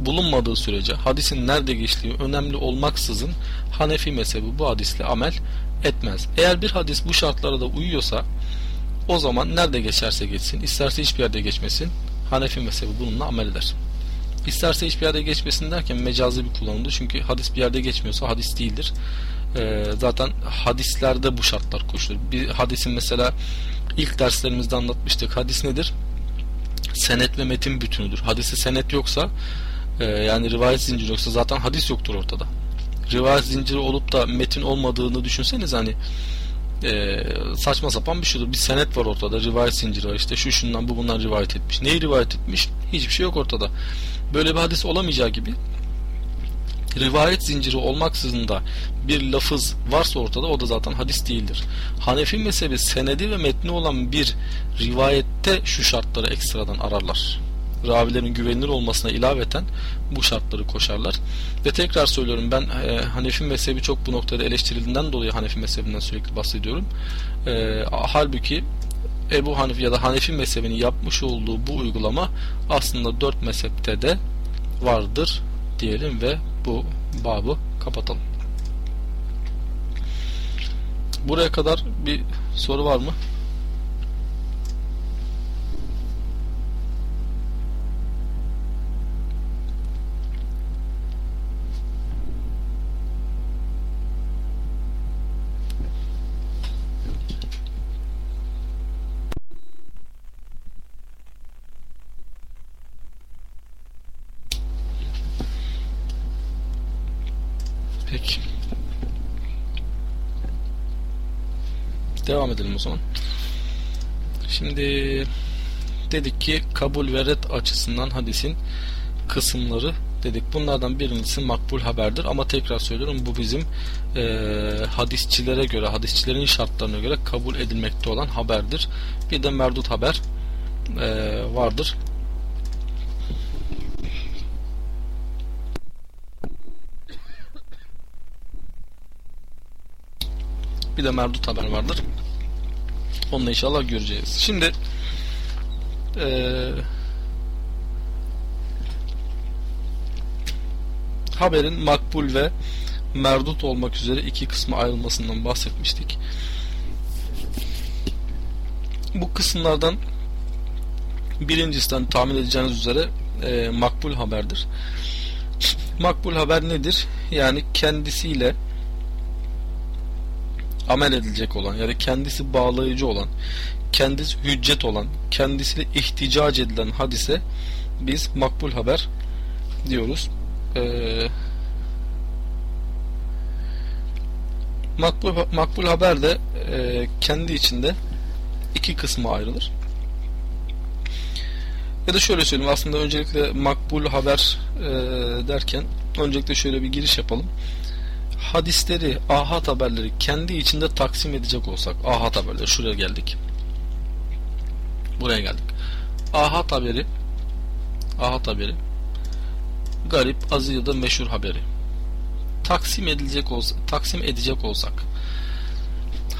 Speaker 1: bulunmadığı sürece hadisin nerede geçtiği önemli olmaksızın Hanefi mezhebi bu hadisle amel etmez. Eğer bir hadis bu şartlara da uyuyorsa o zaman nerede geçerse geçsin, isterse hiçbir yerde geçmesin, Hanefi mezhebi bununla amel eder. İsterse hiçbir yerde geçmesin derken mecazi bir kullanımdır. Çünkü hadis bir yerde geçmiyorsa hadis değildir. Ee, zaten hadislerde bu şartlar koşulur. Bir hadisin mesela ilk derslerimizde anlatmıştık. Hadis nedir? Senet ve metin bütünüdür. Hadisi senet yoksa e, yani rivayet zinciri yoksa zaten hadis yoktur ortada. Rivayet zinciri olup da metin olmadığını düşünseniz hani e, saçma sapan bir şeydir. Bir senet var ortada. Rivayet zinciri var. İşte şu şundan bu bundan rivayet etmiş. Neyi rivayet etmiş? Hiçbir şey yok ortada. Böyle bir hadis olamayacağı gibi rivayet zinciri olmaksızın da bir lafız varsa ortada o da zaten hadis değildir. Hanefi mezhebi senedi ve metni olan bir rivayette şu şartları ekstradan ararlar. Ravilerin güvenilir olmasına ilaveten bu şartları koşarlar. Ve tekrar söylüyorum ben e, Hanefi mezhebi çok bu noktada eleştirildiğinden dolayı Hanefi mezhebinden sürekli bahsediyorum. E, halbuki Ebu Hanife ya da Hanefi mezhebinin yapmış olduğu bu uygulama aslında dört mezhepte de vardır diyelim ve bu babı kapatalım. Buraya kadar bir soru var mı? Peki. Devam edelim o zaman. Şimdi dedik ki kabul ve red açısından hadisin kısımları dedik. Bunlardan birincisi makbul haberdir ama tekrar söylüyorum bu bizim e, hadisçilere göre, hadisçilerin şartlarına göre kabul edilmekte olan haberdir. Bir de merdut haber e, vardır. Bir de merdut haber vardır. Onu da inşallah göreceğiz. Şimdi ee, haberin makbul ve merdut olmak üzere iki kısma ayrılmasından bahsetmiştik. Bu kısımlardan birincisinden tahmin edeceğiniz üzere e, makbul haberdir. *laughs* Makbul haber nedir? Yani kendisiyle amel edilecek olan yani kendisi bağlayıcı olan kendisi hüccet olan kendisiyle ihticac edilen hadise biz makbul haber diyoruz. Ee, makbul, makbul haber de e, kendi içinde iki kısma ayrılır. Ya da şöyle söyleyeyim aslında öncelikle makbul haber e, derken öncelikle şöyle bir giriş yapalım hadisleri, ahad haberleri kendi içinde taksim edecek olsak, ahad haberleri şuraya geldik. Buraya geldik. Ahad haberi ahad haberi garip, aziz ya da meşhur haberi taksim edilecek olsa, taksim edecek olsak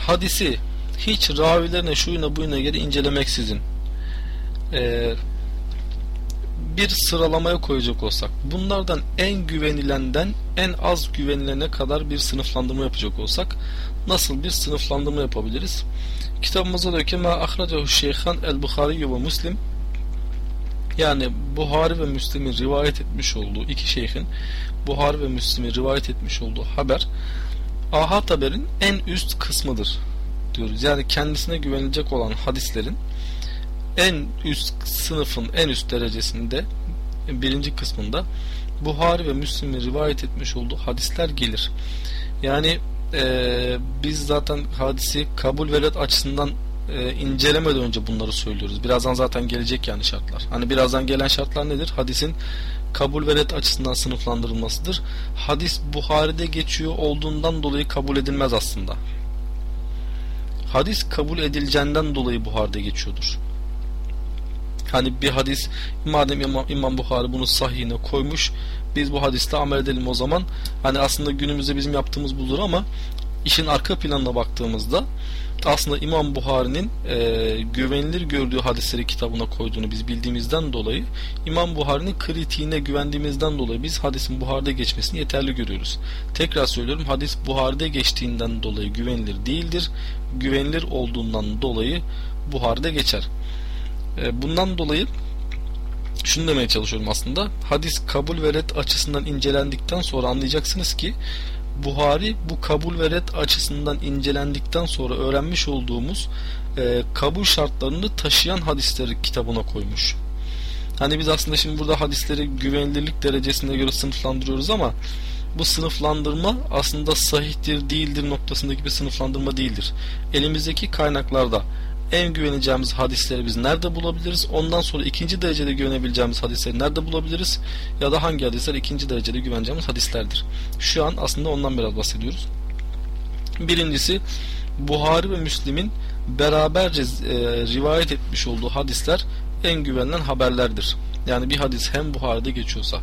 Speaker 1: hadisi hiç ravilerine şuyuna buyuna göre incelemeksizin e, bir sıralamaya koyacak olsak bunlardan en güvenilenden en az güvenilene kadar bir sınıflandırma yapacak olsak nasıl bir sınıflandırma yapabiliriz? Kitabımızda diyor ki ma ahracahu şeyhan el Bukhari ve Müslim yani Buhari ve Müslim'in rivayet etmiş olduğu iki şeyhin Buhari ve Müslim'in rivayet etmiş olduğu haber ahad haberin en üst kısmıdır diyoruz. Yani kendisine güvenilecek olan hadislerin en üst sınıfın en üst derecesinde birinci kısmında Buhari ve Müslim'in rivayet etmiş olduğu hadisler gelir. Yani e, biz zaten hadisi kabul ve açısından e, incelemeden önce bunları söylüyoruz. Birazdan zaten gelecek yani şartlar. Hani birazdan gelen şartlar nedir? Hadisin kabul ve açısından sınıflandırılmasıdır. Hadis Buhari'de geçiyor olduğundan dolayı kabul edilmez aslında. Hadis kabul edileceğinden dolayı Buhari'de geçiyordur. Hani bir hadis madem İmam, İmam Bukhari bunu sahihine koymuş biz bu hadiste amel edelim o zaman. Hani aslında günümüzde bizim yaptığımız budur ama işin arka planına baktığımızda aslında İmam Buhari'nin e, güvenilir gördüğü hadisleri kitabına koyduğunu biz bildiğimizden dolayı İmam Buhari'nin kritiğine güvendiğimizden dolayı biz hadisin Buhari'de geçmesini yeterli görüyoruz. Tekrar söylüyorum hadis Buhari'de geçtiğinden dolayı güvenilir değildir. Güvenilir olduğundan dolayı Buhari'de geçer. E, bundan dolayı şunu demeye çalışıyorum aslında. Hadis kabul ve red açısından incelendikten sonra anlayacaksınız ki Buhari bu kabul ve red açısından incelendikten sonra öğrenmiş olduğumuz e, kabul şartlarını taşıyan hadisleri kitabına koymuş. Hani biz aslında şimdi burada hadisleri güvenilirlik derecesine göre sınıflandırıyoruz ama bu sınıflandırma aslında sahihtir değildir noktasındaki bir sınıflandırma değildir. Elimizdeki kaynaklarda en güveneceğimiz hadisleri biz nerede bulabiliriz? Ondan sonra ikinci derecede güvenebileceğimiz hadisleri nerede bulabiliriz? Ya da hangi hadisler ikinci derecede güveneceğimiz hadislerdir? Şu an aslında ondan biraz bahsediyoruz. Birincisi Buhari ve Müslim'in beraberce e, rivayet etmiş olduğu hadisler en güvenilen haberlerdir. Yani bir hadis hem Buhari'de geçiyorsa,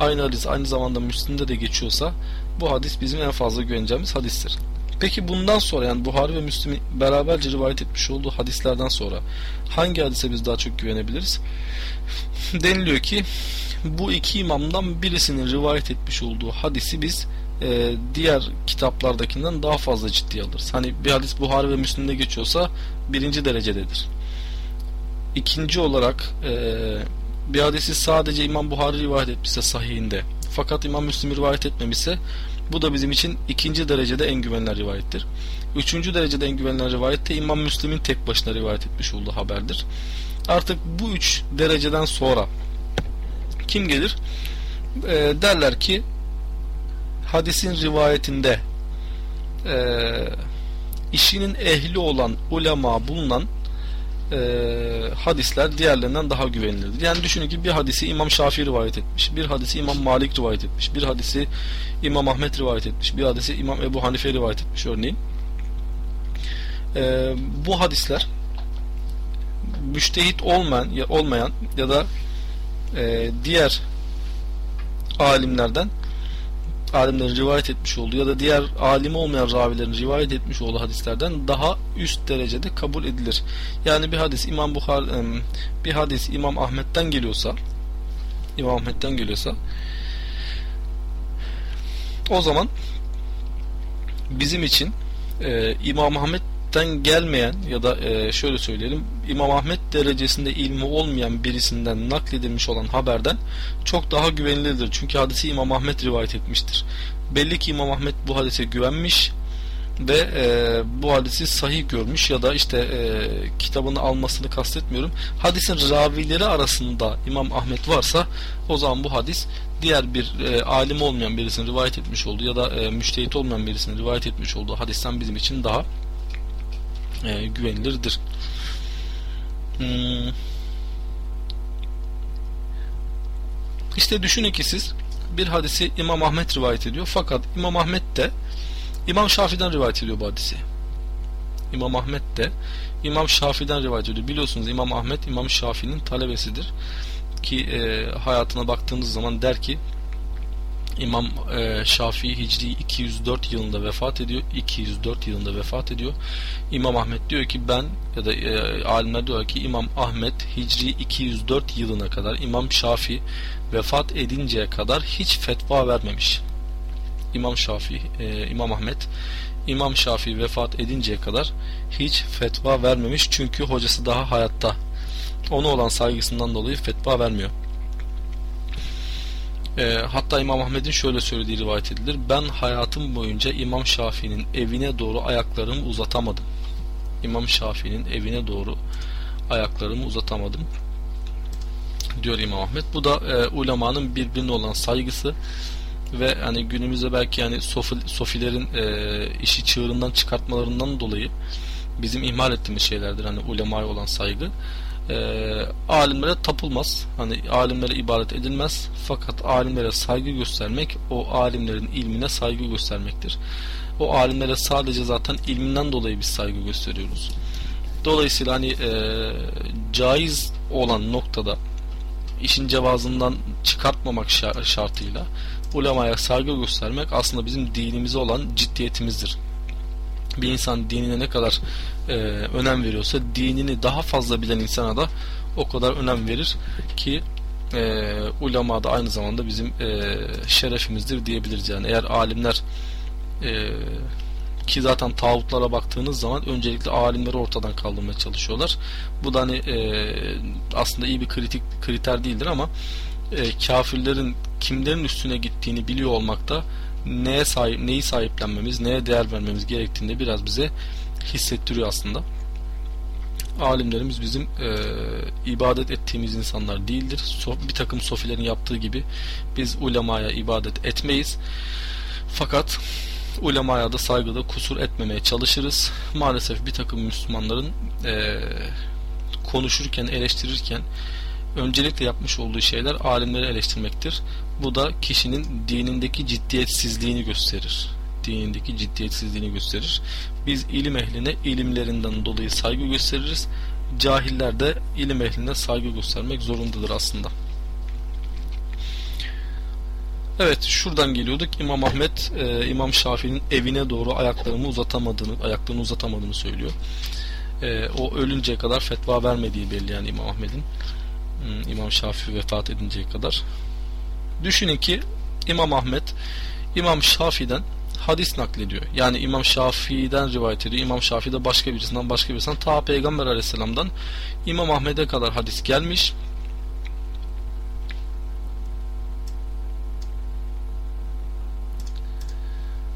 Speaker 1: aynı hadis aynı zamanda Müslim'de de geçiyorsa bu hadis bizim en fazla güveneceğimiz hadistir. Peki bundan sonra yani Buhari ve Müslim'in beraberce rivayet etmiş olduğu hadislerden sonra hangi hadise biz daha çok güvenebiliriz? *laughs* Deniliyor ki bu iki imamdan birisinin rivayet etmiş olduğu hadisi biz e, diğer kitaplardakinden daha fazla ciddiye alırız. Hani bir hadis Buhari ve Müslim'de geçiyorsa birinci derecededir. İkinci olarak e, bir hadisi sadece İmam Buhari rivayet etmişse sahihinde fakat İmam Müslim rivayet etmemişse bu da bizim için ikinci derecede en güvenilen rivayettir. Üçüncü derecede en güvenilen rivayet de İmam Müslim'in tek başına rivayet etmiş olduğu haberdir. Artık bu üç dereceden sonra kim gelir? E, derler ki hadisin rivayetinde e, işinin ehli olan ulema bulunan e, hadisler diğerlerinden daha güvenilirdir. Yani düşünün ki bir hadisi İmam Şafii rivayet etmiş, bir hadisi İmam Malik rivayet etmiş, bir hadisi İmam Ahmet rivayet etmiş, bir hadisi İmam Ebu Hanife rivayet etmiş örneğin. E, bu hadisler müştehit olmayan ya, olmayan ya da e, diğer alimlerden alimlerin rivayet etmiş olduğu ya da diğer alim olmayan ravilerin rivayet etmiş olduğu hadislerden daha üst derecede kabul edilir. Yani bir hadis İmam Buhar bir hadis İmam Ahmet'ten geliyorsa İmam Ahmet'ten geliyorsa o zaman bizim için e, İmam Ahmet Ahmet'ten gelmeyen ya da e, şöyle söyleyelim İmam Ahmet derecesinde ilmi olmayan birisinden nakledilmiş olan haberden çok daha güvenilirdir. Çünkü hadisi İmam Ahmet rivayet etmiştir. Belli ki İmam Ahmet bu hadise güvenmiş ve e, bu hadisi sahih görmüş ya da işte e, kitabını almasını kastetmiyorum. Hadisin ravileri arasında İmam Ahmet varsa o zaman bu hadis diğer bir e, alim olmayan birisinin rivayet etmiş olduğu ya da e, müştehit olmayan birisinin rivayet etmiş olduğu hadisten bizim için daha e, güvenilirdir. Hmm. İşte düşünün ki siz bir hadisi İmam Ahmet rivayet ediyor fakat İmam Ahmet de İmam Şafi'den rivayet ediyor bu hadisi. İmam Ahmet de İmam Şafi'den rivayet ediyor. Biliyorsunuz İmam Ahmet İmam Şafi'nin talebesidir. Ki e, hayatına baktığımız zaman der ki İmam e, Şafii Hicri 204 yılında vefat ediyor. 204 yılında vefat ediyor. İmam Ahmet diyor ki ben ya da e, alimler diyor ki İmam Ahmet Hicri 204 yılına kadar İmam Şafii vefat edinceye kadar hiç fetva vermemiş. İmam Şafii, e, İmam Ahmet İmam Şafii vefat edinceye kadar hiç fetva vermemiş çünkü hocası daha hayatta. Ona olan saygısından dolayı fetva vermiyor. E, hatta İmam Ahmet'in şöyle söylediği rivayet edilir. Ben hayatım boyunca İmam Şafii'nin evine doğru ayaklarımı uzatamadım. İmam Şafii'nin evine doğru ayaklarımı uzatamadım. Diyor İmam Ahmet. Bu da e, ulemanın birbirine olan saygısı ve hani günümüzde belki yani sofi, sofilerin e, işi çığırından çıkartmalarından dolayı bizim ihmal ettiğimiz şeylerdir. Hani ulemaya olan saygı e, alimlere tapılmaz. Hani alimlere ibadet edilmez. Fakat alimlere saygı göstermek o alimlerin ilmine saygı göstermektir. O alimlere sadece zaten ilminden dolayı biz saygı gösteriyoruz. Dolayısıyla hani e, caiz olan noktada işin cevazından çıkartmamak şartıyla ulemaya saygı göstermek aslında bizim dinimize olan ciddiyetimizdir bir insan dinine ne kadar e, önem veriyorsa dinini daha fazla bilen insana da o kadar önem verir ki e, ulema da aynı zamanda bizim e, şerefimizdir diyebiliriz yani eğer alimler e, ki zaten tağutlara baktığınız zaman öncelikle alimleri ortadan kaldırmaya çalışıyorlar. Bu da hani e, aslında iyi bir kritik kriter değildir ama e, kafirlerin kimlerin üstüne gittiğini biliyor olmakta neye sahip, neyi sahiplenmemiz, neye değer vermemiz gerektiğini biraz bize hissettiriyor aslında. Alimlerimiz bizim e, ibadet ettiğimiz insanlar değildir. So, bir takım sofilerin yaptığı gibi biz ulemaya ibadet etmeyiz. Fakat ulemaya da saygıda kusur etmemeye çalışırız. Maalesef bir takım Müslümanların e, konuşurken, eleştirirken öncelikle yapmış olduğu şeyler alimleri eleştirmektir. Bu da kişinin dinindeki ciddiyetsizliğini gösterir. Dinindeki ciddiyetsizliğini gösterir. Biz ilim ehline ilimlerinden dolayı saygı gösteririz. Cahiller de ilim ehline saygı göstermek zorundadır aslında. Evet şuradan geliyorduk. İmam Ahmet e, İmam Şafii'nin evine doğru ayaklarını uzatamadığını, ayaklarını uzatamadığını söylüyor. E, o ölünceye kadar fetva vermediği belli yani İmam Ahmet'in. Hmm, İmam Şafii vefat edinceye kadar. Düşünün ki İmam Ahmet İmam Şafii'den hadis naklediyor. Yani İmam Şafii'den rivayet ediyor. İmam Şafii de başka birisinden başka birisinden ta Peygamber Aleyhisselam'dan İmam Ahmet'e kadar hadis gelmiş.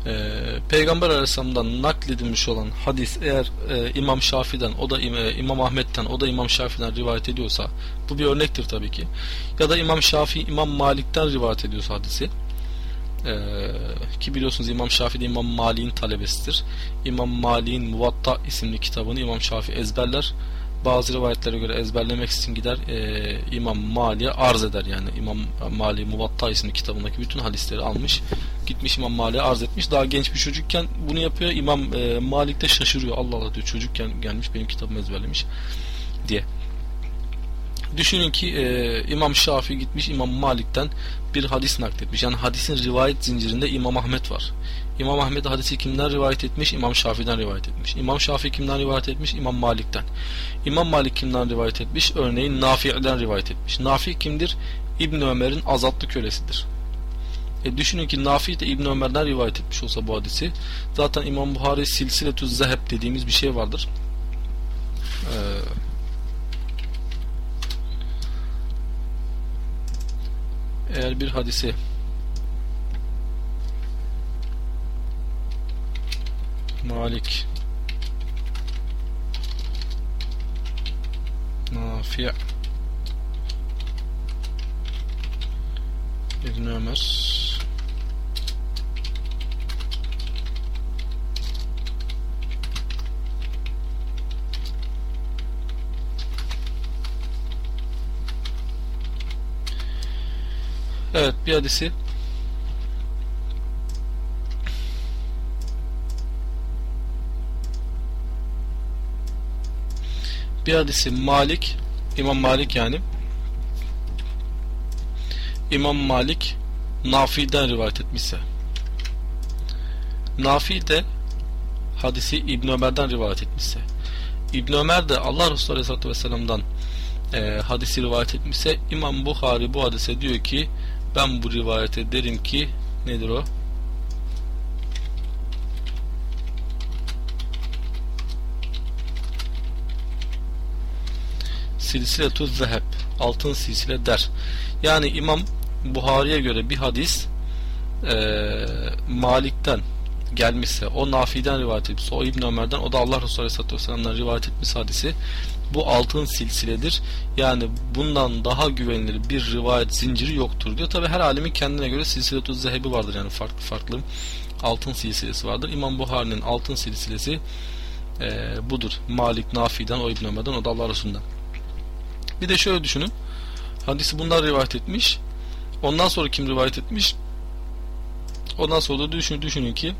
Speaker 1: Ee, Peygamber Aleyhisselam'dan nakledilmiş olan hadis eğer e, İmam Şafi'den o da e, İmam Ahmet'ten o da İmam Şafi'den rivayet ediyorsa bu bir örnektir tabii ki. Ya da İmam Şafi İmam Malik'ten rivayet ediyorsa hadisi e, ki biliyorsunuz İmam Şafii de İmam Malik'in talebesidir. İmam Malik'in Muvatta isimli kitabını İmam Şafii ezberler bazı rivayetlere göre ezberlemek için gider e, İmam Mali'ye arz eder yani İmam Mali Muvatta isimli kitabındaki bütün hadisleri almış gitmiş İmam Mali'ye arz etmiş daha genç bir çocukken bunu yapıyor İmam e, Malik de şaşırıyor Allah Allah diyor çocukken gelmiş benim kitabımı ezberlemiş diye Düşünün ki e, İmam Şafii gitmiş İmam Malik'ten bir hadis nakletmiş. Yani hadisin rivayet zincirinde İmam Ahmet var. İmam Ahmet hadisi kimden rivayet etmiş? İmam Şafii'den rivayet etmiş. İmam Şafii kimden rivayet etmiş? İmam Malik'ten. İmam Malik kimden rivayet etmiş? Örneğin Nafi'den rivayet etmiş. Nafi kimdir? İbn Ömer'in azatlı kölesidir. E düşünün ki Nafi de İbn Ömer'den rivayet etmiş olsa bu hadisi. Zaten İmam Buhari silsiletü zeheb dediğimiz bir şey vardır. Eee eğer bir hadisi Malik Nafi' İbn Ömer Evet bir hadisi. Bir hadisi Malik İmam Malik yani. İmam Malik Nafi'den rivayet etmişse. Nafi de hadisi İbn Ömer'den rivayet etmişse. İbn Ömer de Allah Resulü Aleyhisselatü Vesselam'dan e, hadisi rivayet etmişse İmam Bukhari bu hadise diyor ki ben bu rivayete derim ki nedir o? Silsile tuz zeheb altın silsile der. Yani İmam Buhari'ye göre bir hadis e, Malik'ten gelmişse, o Nafi'den rivayet etmişse, o İbn Ömer'den, o da Allah Resulü Aleyhisselatü Vesselam'dan rivayet etmiş hadisi bu altın silsiledir. Yani bundan daha güvenilir bir rivayet zinciri yoktur diyor. Tabi her alimin kendine göre silsiletü zehebi vardır yani farklı farklı altın silsilesi vardır. İmam Buhari'nin altın silsilesi e, budur. Malik Nafi'den, o İbn Ömer'den, o da Allah Resulü'nden. Bir de şöyle düşünün. Hadisi bunlar rivayet etmiş. Ondan sonra kim rivayet etmiş? Ondan sonra da düşünün, düşünün ki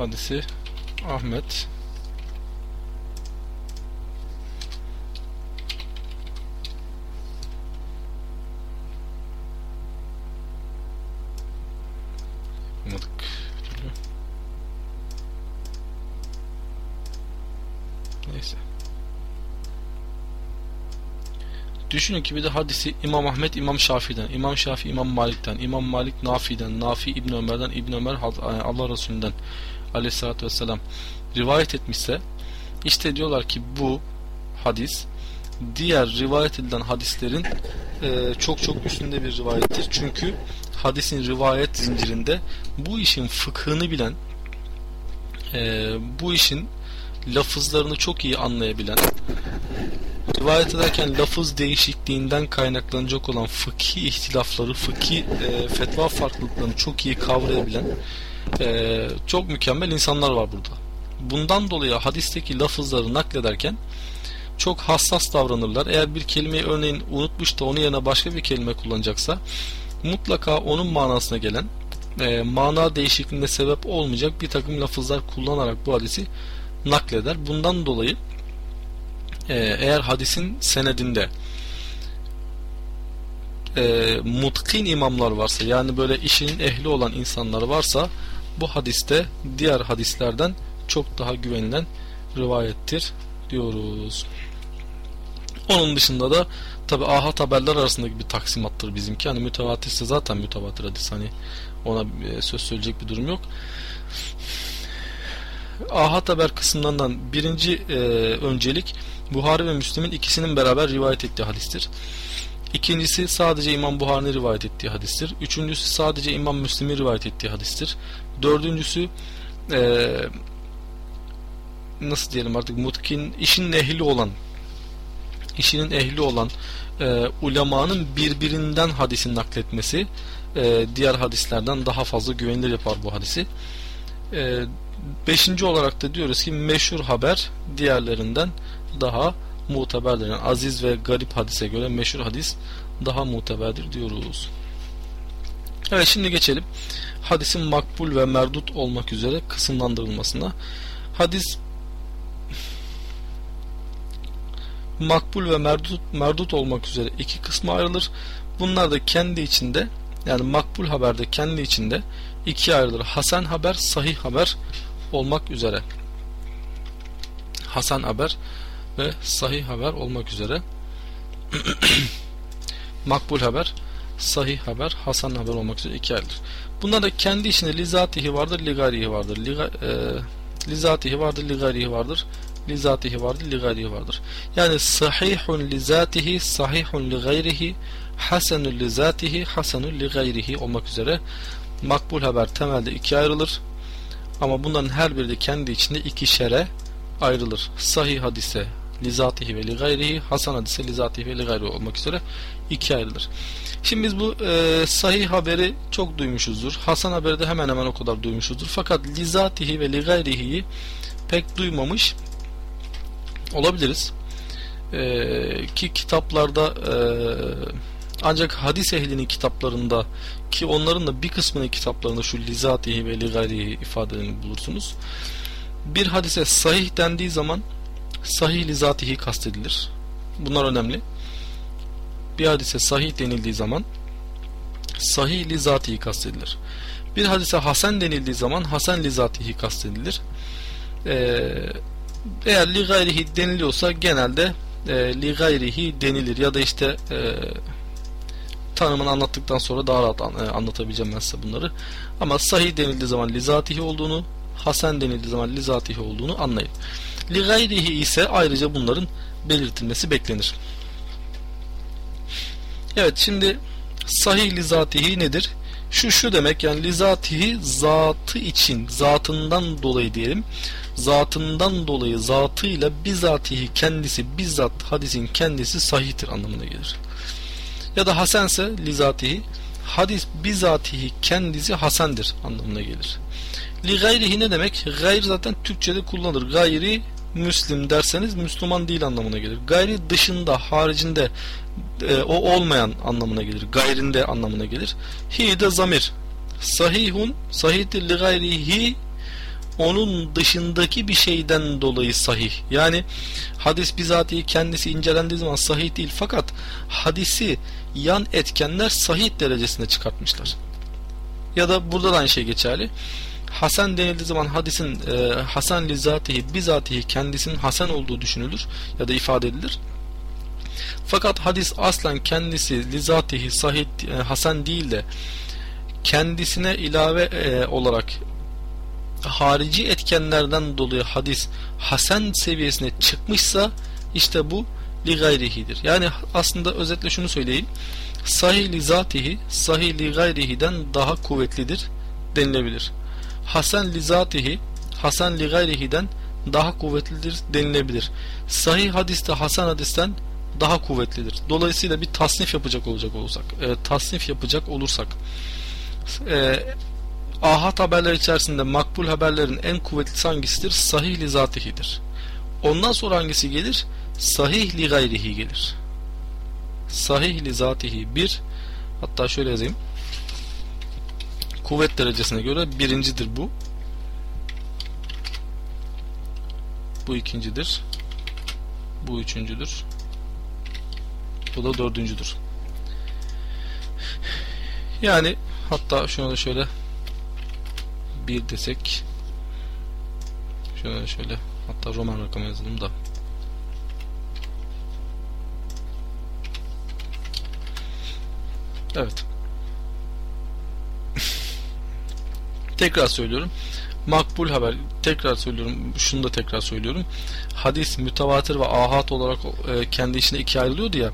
Speaker 1: hadisi Ahmet. Yapmadık neyse. Düşünün ki bir de hadisi İmam Ahmet İmam Şafii'den, İmam Şafii İmam Malik'ten, İmam Malik Nafi'den, Nafi İbn Ömer'den, İbn Ömer Allah Resulü'nden aleyhissalatü vesselam rivayet etmişse işte diyorlar ki bu hadis diğer rivayet edilen hadislerin e, çok çok üstünde bir rivayettir. Çünkü hadisin rivayet zincirinde bu işin fıkhını bilen e, bu işin lafızlarını çok iyi anlayabilen rivayet ederken lafız değişikliğinden kaynaklanacak olan fıkhi ihtilafları, fıkhi e, fetva farklılıklarını çok iyi kavrayabilen e, çok mükemmel insanlar var burada. Bundan dolayı hadisteki lafızları naklederken çok hassas davranırlar. Eğer bir kelimeyi örneğin unutmuş da onun yerine başka bir kelime kullanacaksa mutlaka onun manasına gelen e, mana değişikliğine sebep olmayacak bir takım lafızlar kullanarak bu hadisi nakleder. Bundan dolayı e, eğer hadisin senedinde e, mutkin imamlar varsa yani böyle işinin ehli olan insanlar varsa bu hadiste diğer hadislerden çok daha güvenilen rivayettir diyoruz. Onun dışında da tabi ahad haberler arasındaki bir taksimattır bizimki. Hani mütevatirse zaten mütevatir hadis. Hani ona e, söz söyleyecek bir durum yok. Ahad haber kısımlarından birinci e, öncelik Buhari ve Müslim'in ikisinin beraber rivayet ettiği hadistir. İkincisi sadece İmam Buhari'nin rivayet ettiği hadistir. Üçüncüsü sadece İmam Müslim'in rivayet ettiği hadistir. Dördüncüsü e, nasıl diyelim artık mutkin işin ehli olan işinin ehli olan e, ulemanın birbirinden hadisi nakletmesi e, diğer hadislerden daha fazla güvenilir yapar bu hadisi. E, beşinci olarak da diyoruz ki meşhur haber diğerlerinden daha muteberdir. Yani aziz ve garip hadise göre meşhur hadis daha muteberdir diyoruz. Evet şimdi geçelim. Hadisin makbul ve merdut olmak üzere kısımlandırılmasına. Hadis makbul ve merdut, merdut olmak üzere iki kısma ayrılır. Bunlar da kendi içinde yani makbul haberde kendi içinde ikiye ayrılır. Hasan haber, sahih haber olmak üzere. Hasan haber ve sahih haber olmak üzere. *clears throat* makbul haber, sahih haber, hasan haber olmak üzere ikiye ayrılır. Bunlar da kendi içinde lizatihi vardır, ligarihi vardır. Liga, e, lizatihi vardır, ligarihi vardır lizatihi vardır, li gayrihi vardır. Yani sahihun lizatihi, sahihun li gayrihi, hasenun lizatihi, hasenun li gayrihi olmak üzere makbul haber temelde ikiye ayrılır. Ama bunların her biri de kendi içinde iki şere ayrılır. Sahih hadise lizatihi ve li gayrihi, hasan hadise lizatihi ve li gayrihi olmak üzere ikiye ayrılır. Şimdi biz bu e, sahih haberi çok duymuşuzdur. Hasan haberi de hemen hemen o kadar duymuşuzdur. Fakat lizatihi ve li gayrihi'yi pek duymamış olabiliriz. Ee, ki kitaplarda e, ancak hadis ehlinin kitaplarında ki onların da bir kısmının kitaplarında şu lizatihi ve ligarihi ifadelerini bulursunuz. Bir hadise sahih dendiği zaman sahih lizatihi kastedilir. Bunlar önemli. Bir hadise sahih denildiği zaman sahih lizatihi kastedilir. Bir hadise hasen denildiği zaman hasen lizatihi kastedilir. Ee, eğer li gayrihi deniliyorsa genelde e, li gayrihi denilir ya da işte e, tanımını anlattıktan sonra daha rahat an, e, anlatabileceğim ben size bunları. Ama sahih denildiği zaman lizatihi olduğunu, hasen denildiği zaman lizatihi olduğunu anlayın. Li gayrihi ise ayrıca bunların belirtilmesi beklenir. Evet şimdi sahih lizatihi nedir? Şu şu demek yani lizatihi zatı için, zatından dolayı diyelim zatından dolayı zatıyla bizatihi kendisi bizzat hadisin kendisi sahihtir anlamına gelir. Ya da hasense lizatihi hadis bizatihi kendisi hasendir anlamına gelir. Li gayrihi ne demek? Gayr zaten Türkçe'de kullanılır. Gayri Müslim derseniz Müslüman değil anlamına gelir. Gayri dışında, haricinde e, o olmayan anlamına gelir. Gayrinde anlamına gelir. Hi de zamir. Sahihun, sahihtir li gayrihi onun dışındaki bir şeyden dolayı sahih. Yani hadis bizatihi kendisi incelendiği zaman sahih değil fakat hadisi yan etkenler sahih derecesine çıkartmışlar. Ya da burada da aynı şey geçerli. Hasan denildiği zaman hadisin e, Hasan lizatihi bizatihi kendisinin Hasan olduğu düşünülür ya da ifade edilir. Fakat hadis aslen kendisi lizatihi sahih e, Hasan değil de kendisine ilave e, olarak harici etkenlerden dolayı hadis hasen seviyesine çıkmışsa işte bu li gayrihidir. Yani aslında özetle şunu söyleyeyim. Sahih li zatihi sahih li gayrihiden daha kuvvetlidir denilebilir. Hasan li zatihi Hasan li gayrihiden daha kuvvetlidir denilebilir. Sahih hadiste Hasan hadisten daha kuvvetlidir. Dolayısıyla bir tasnif yapacak olacak olursak, e, tasnif yapacak olursak e, ahad haberler içerisinde makbul haberlerin en kuvvetlisi hangisidir? Sahih li zatihidir. Ondan sonra hangisi gelir? Sahih li gayrihi gelir. Sahih li zatihi bir hatta şöyle yazayım. Kuvvet derecesine göre birincidir bu. Bu ikincidir. Bu üçüncüdür. Bu da dördüncüdür. Yani hatta şuna da şöyle bir desek şöyle şöyle hatta roman rakamı yazalım da Evet. *laughs* tekrar söylüyorum. Makbul haber tekrar söylüyorum. Şunu da tekrar söylüyorum. Hadis mütevatir ve ahat olarak e, kendi içinde ikiye ayrılıyordu ya.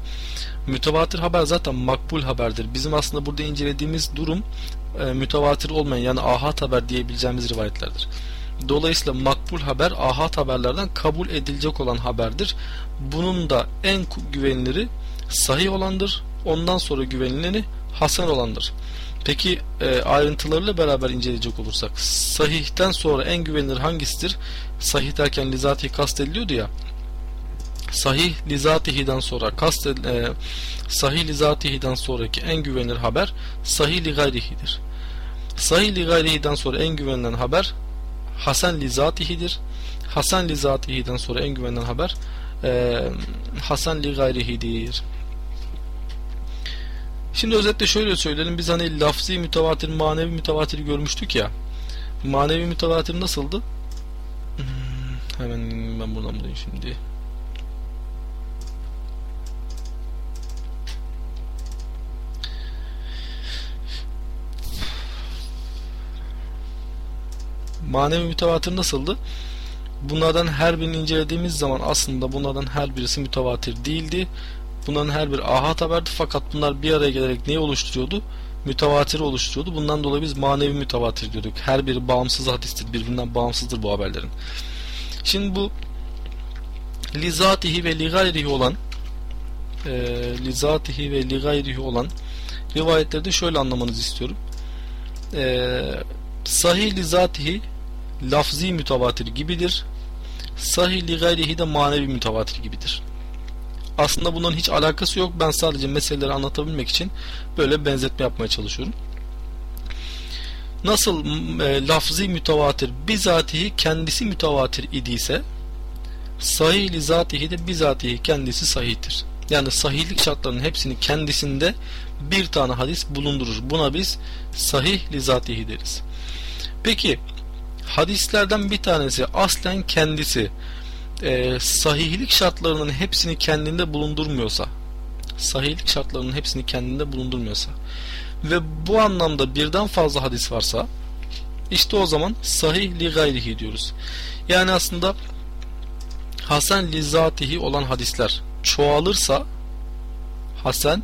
Speaker 1: Mütevatir haber zaten makbul haberdir. Bizim aslında burada incelediğimiz durum e, mütevatir olmayan yani ahat haber diyebileceğimiz rivayetlerdir. Dolayısıyla makbul haber ahat haberlerden kabul edilecek olan haberdir. Bunun da en güveniliri sahih olandır. Ondan sonra güvenileni hasen olandır. Peki e, ayrıntılarıyla beraber inceleyecek olursak sahihten sonra en güvenilir hangisidir? Sahih derken lizatihi kastediliyordu ya. Sahih lizatihi'den sonra kast e, sahih lizatihi'den sonraki en güvenilir haber sahih li gayrihidir. Sahih li gayrihi'den sonra en güvenilen haber hasen lizatihidir. Hasen lizatihi'den sonra en güvenilen haber e, hasen li gayrihidir. Şimdi özetle şöyle söyleyelim. Biz hani lafzi mütevatir, manevi mütevatir görmüştük ya. Manevi mütevatir nasıldı? Hmm, hemen ben buradan bulayım şimdi. Manevi mütevatir nasıldı? Bunlardan her birini incelediğimiz zaman aslında bunlardan her birisi mütevatir değildi. Bunların her bir ahad haberdi fakat bunlar bir araya gelerek neyi oluşturuyordu? Mütevatir oluşturuyordu. Bundan dolayı biz manevi mütevatir diyorduk. Her biri bağımsız hadistir. Birbirinden bağımsızdır bu haberlerin. Şimdi bu lizatihi ve ligayrihi olan e, lizatihi ve ligayrihi olan rivayetleri de şöyle anlamanızı istiyorum. E, sahih lizatihi lafzi mütevatir gibidir. Sahih ligayrihi de manevi mütevatir gibidir. Aslında bunların hiç alakası yok. Ben sadece meseleleri anlatabilmek için böyle benzetme yapmaya çalışıyorum. Nasıl e, lafzi mütevatir bizatihi kendisi mütevatir idiyse sahih zatihi de bizatihi kendisi sahihtir. Yani sahihlik şartlarının hepsini kendisinde bir tane hadis bulundurur. Buna biz sahih li zatihi deriz. Peki hadislerden bir tanesi aslen kendisi e, sahihlik şartlarının hepsini kendinde bulundurmuyorsa sahihlik şartlarının hepsini kendinde bulundurmuyorsa ve bu anlamda birden fazla hadis varsa işte o zaman sahih li gayrihi diyoruz. Yani aslında hasen li zatihi olan hadisler çoğalırsa hasen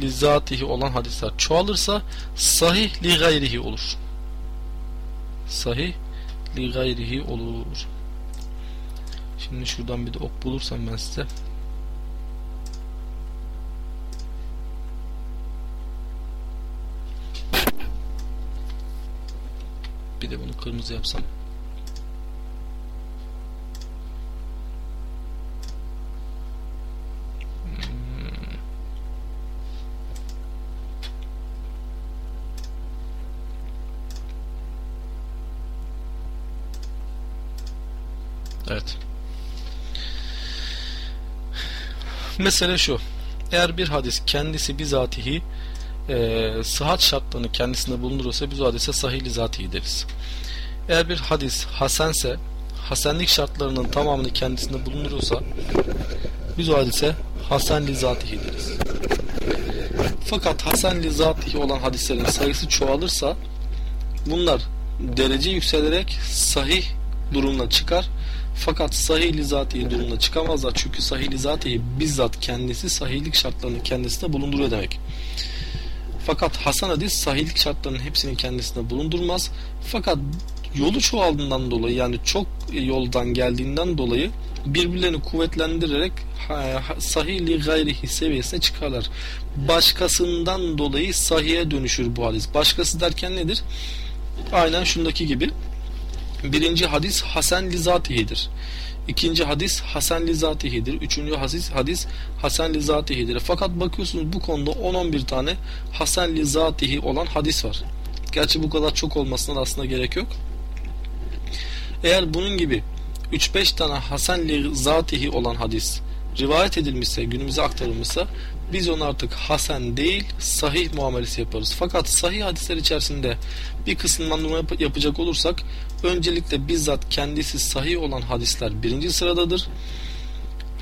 Speaker 1: li zatihi olan hadisler çoğalırsa sahih li gayrihi olur. Sahih li gayrihi olur. Şimdi şuradan bir de ok bulursam ben size. Bir de bunu kırmızı yapsam. Hmm. Evet. Mesele şu. Eğer bir hadis kendisi bizatihi e, sıhhat şartlarını kendisinde bulundurursa biz o hadise sahih zatihi deriz. Eğer bir hadis hasense hasenlik şartlarının tamamını kendisinde bulunduruyorsa biz o hadise hasen li zatihi deriz. Fakat hasen li zatihi olan hadislerin sayısı çoğalırsa bunlar derece yükselerek sahih durumuna çıkar fakat sahih lizatihi durumuna çıkamazlar. Çünkü sahih lizatihi bizzat kendisi sahihlik şartlarını kendisinde bulunduruyor demek. Fakat Hasan hadis sahihlik şartlarının hepsini kendisinde bulundurmaz. Fakat yolu çoğaldığından dolayı yani çok yoldan geldiğinden dolayı birbirlerini kuvvetlendirerek sahih gayrihi seviyesine çıkarlar. Başkasından dolayı sahiye dönüşür bu hadis. Başkası derken nedir? Aynen şundaki gibi. Birinci hadis Hasan Lizatihi'dir. İkinci hadis Hasan Lizatihi'dir. Üçüncü hadis hadis Hasan Lizatihi'dir. Fakat bakıyorsunuz bu konuda 10-11 tane Hasan Lizatihi olan hadis var. Gerçi bu kadar çok olmasına aslında gerek yok. Eğer bunun gibi 3-5 tane Hasan Lizatihi olan hadis rivayet edilmişse, günümüze aktarılmışsa biz onu artık hasen değil sahih muamelesi yaparız. Fakat sahih hadisler içerisinde bir kısımlandırma yap yapacak olursak öncelikle bizzat kendisi sahih olan hadisler birinci sıradadır.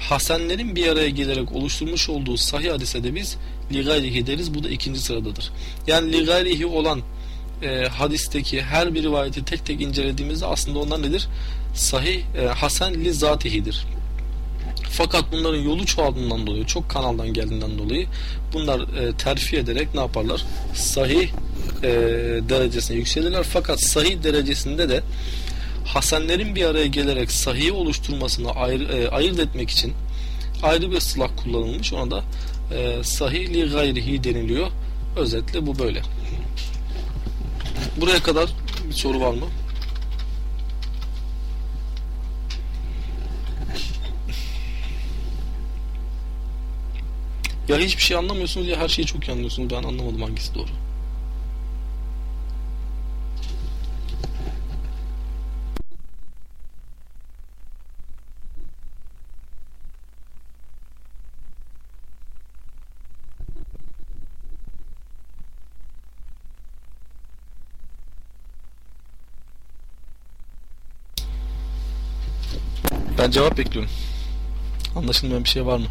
Speaker 1: Hasenlerin bir araya gelerek oluşturmuş olduğu sahih hadise de biz ligayrihi deriz. Bu da ikinci sıradadır. Yani ligayrihi olan e, hadisteki her bir rivayeti tek tek incelediğimizde aslında onlar nedir? Sahih, e, hasen li zatihidir. Fakat bunların yolu çoğaldığından dolayı, çok kanaldan geldiğinden dolayı bunlar e, terfi ederek ne yaparlar? Sahih e, derecesine yükselirler. Fakat sahih derecesinde de hasenlerin bir araya gelerek sahih oluşturmasını ayır, e, ayırt etmek için ayrı bir ıslah kullanılmış. Ona da e, sahih li gayrihi deniliyor. Özetle bu böyle. Buraya kadar bir soru var mı? Ya hiçbir şey anlamıyorsunuz ya her şeyi çok iyi anlıyorsunuz. Ben anlamadım hangisi doğru. Ben cevap bekliyorum. Anlaşılmayan bir şey var mı?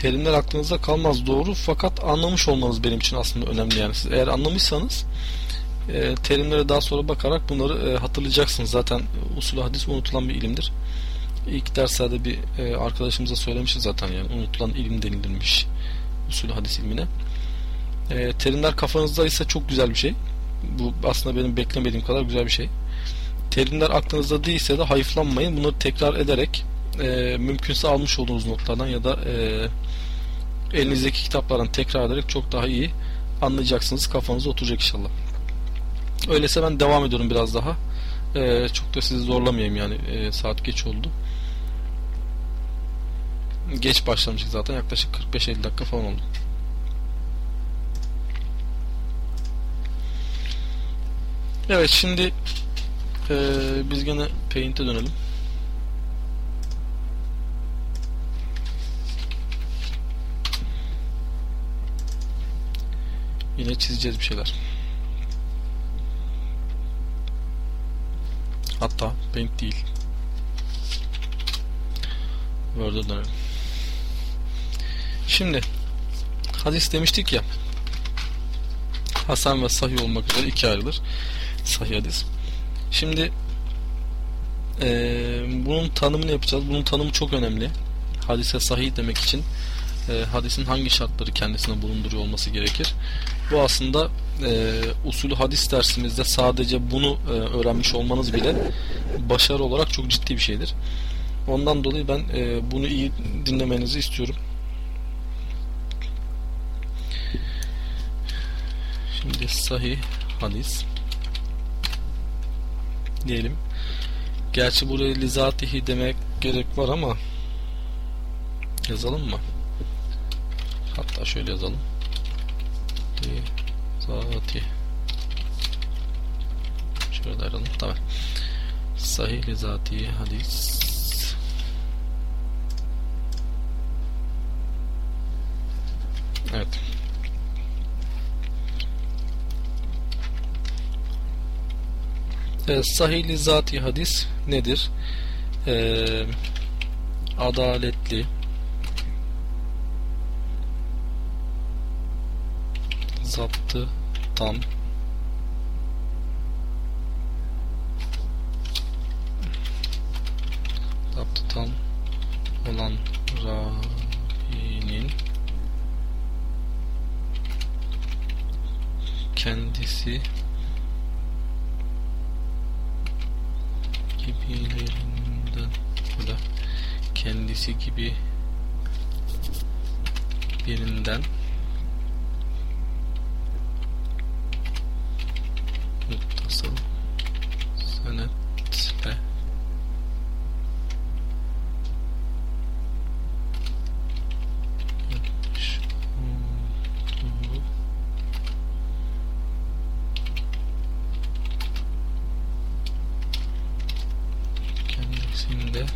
Speaker 1: Terimler aklınızda kalmaz. Doğru. Fakat anlamış olmanız benim için aslında önemli yani. Siz eğer anlamışsanız e, terimlere daha sonra bakarak bunları e, hatırlayacaksınız. Zaten usulü hadis unutulan bir ilimdir. İlk derslerde bir e, arkadaşımıza söylemişiz zaten yani. Unutulan ilim denilmiş usulü hadis ilmine. E, terimler kafanızda ise çok güzel bir şey. Bu aslında benim beklemediğim kadar güzel bir şey. Terimler aklınızda değilse de hayıflanmayın. Bunları tekrar ederek e, mümkünse almış olduğunuz notlardan ya da e, elinizdeki kitaplardan tekrar ederek çok daha iyi anlayacaksınız. Kafanıza oturacak inşallah. Öyleyse ben devam ediyorum biraz daha. Ee, çok da sizi zorlamayayım yani. Ee, saat geç oldu. Geç başlamıştık zaten. Yaklaşık 45-50 dakika falan oldu. Evet şimdi e, biz gene Paint'e dönelim. Yine çizeceğiz bir şeyler. Hatta paint değil. Word'a dönelim. Şimdi hadis demiştik ya Hasan ve sahih olmak üzere iki ayrılır. Sahih hadis. Şimdi e, bunun tanımını yapacağız. Bunun tanımı çok önemli. Hadise sahih demek için e, hadisin hangi şartları kendisine bulunduruyor olması gerekir. Bu aslında e, usulü hadis dersimizde sadece bunu e, öğrenmiş olmanız bile başarı olarak çok ciddi bir şeydir. Ondan dolayı ben e, bunu iyi dinlemenizi istiyorum. Şimdi sahih hadis diyelim. Gerçi buraya lizatihi demek gerek var ama yazalım mı? Hatta şöyle yazalım. Lizatihi Şurada aralım. Tamam. Sahih lizatihi hadis Evet. E, sahih zati hadis nedir? E, adaletli zaptı tam. Zaptı tam. Olan ravinin kendisi gibilerinden o da kendisi gibi birinden muttasıl senetle kendisinde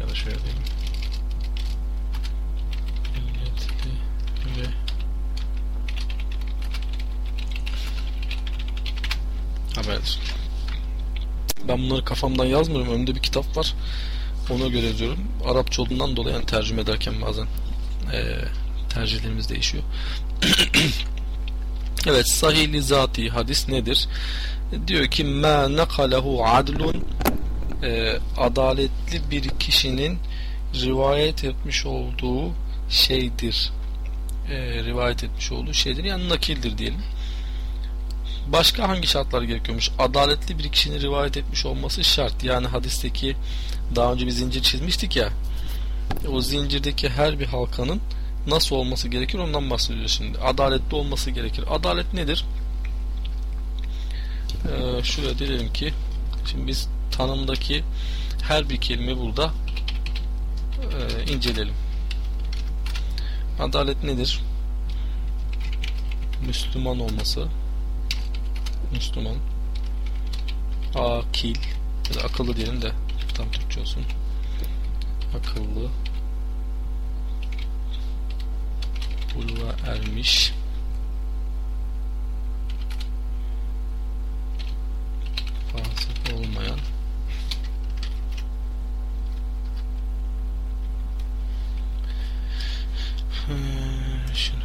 Speaker 1: ya da şöyle diyeyim milliyetli ve haberdir. Ben bunları kafamdan yazmıyorum. Önümde bir kitap var. Ona göre yazıyorum. Arapça olduğundan dolayı yani tercüme ederken bazen e, tercihlerimiz değişiyor. *clears throat* evet sahih zati hadis nedir? diyor ki ma nakalehu adlun e, adaletli bir kişinin rivayet etmiş olduğu şeydir. E, rivayet etmiş olduğu şeydir. Yani nakildir diyelim. Başka hangi şartlar gerekiyormuş? Adaletli bir kişinin rivayet etmiş olması şart. Yani hadisteki daha önce bir zincir çizmiştik ya. O zincirdeki her bir halkanın nasıl olması gerekir ondan bahsediyor şimdi. Adaletli olması gerekir. Adalet nedir? Ee, şuraya diyelim ki şimdi biz tanımdaki her bir kelime burada e, inceleyelim. Adalet nedir? Müslüman olması Müslüman. Akil. Ya da akıllı diyelim de tam Türkçe olsun. Akıllı. Buluğa ermiş. Fasık olmayan. Hmm, şunu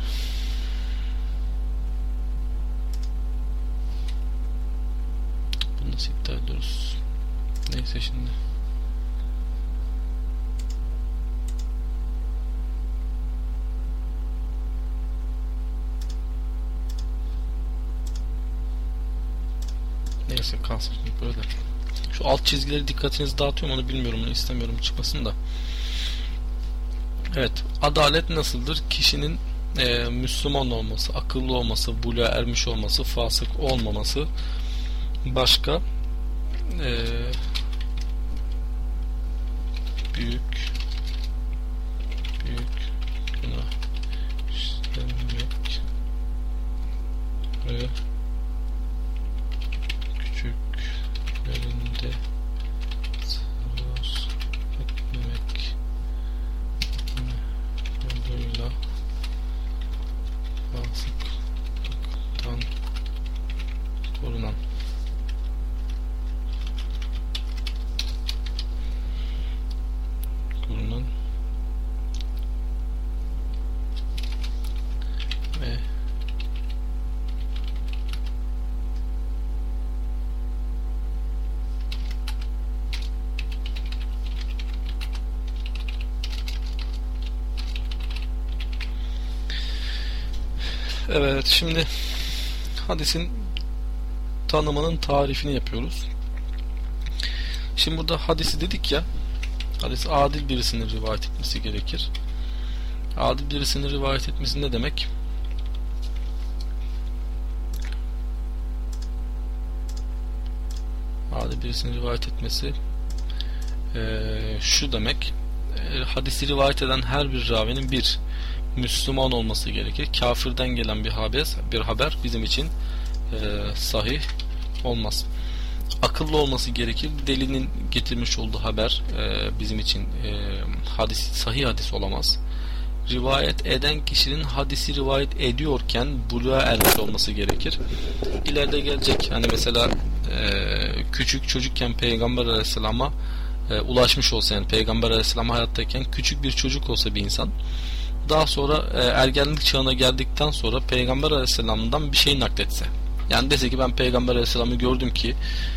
Speaker 1: Bunu nasıl iptal ediyoruz? Neyse şimdi. Neyse kalsın böyle. Şu alt çizgileri dikkatinizi dağıtıyorum onu bilmiyorum onu istemiyorum çıkmasın da. Evet adalet nasıldır? Kişinin e, Müslüman olması, akıllı olması, buluğa ermiş olması, fasık olmaması, başka e, büyük büyük günah işlemek ve küçüklerinde zarar etmemek yoluyla fasıklıktan korunan korunan ve Evet şimdi hadisin tanımının tarifini yapıyoruz. Şimdi burada hadisi dedik ya hadis adil birisinin rivayet etmesi gerekir. Adil birisinin rivayet etmesi ne demek? Adil birisinin rivayet etmesi e, şu demek e, hadisi rivayet eden her bir ravinin bir Müslüman olması gerekir. Kafirden gelen bir haber, bir haber bizim için e, sahih olmaz. Akıllı olması gerekir. Delinin getirmiş olduğu haber e, bizim için e, hadis, sahih hadis olamaz. Rivayet eden kişinin hadisi rivayet ediyorken buluğa ermiş olması gerekir. İleride gelecek. Hani mesela e, küçük çocukken Peygamber Aleyhisselam'a e, ulaşmış olsa yani Peygamber Aleyhisselam hayattayken küçük bir çocuk olsa bir insan daha sonra e, ergenlik çağına geldikten sonra Peygamber Aleyhisselam'dan bir şey nakletse. Yani dese ki ben Peygamber Aleyhisselam'ı gördüm ki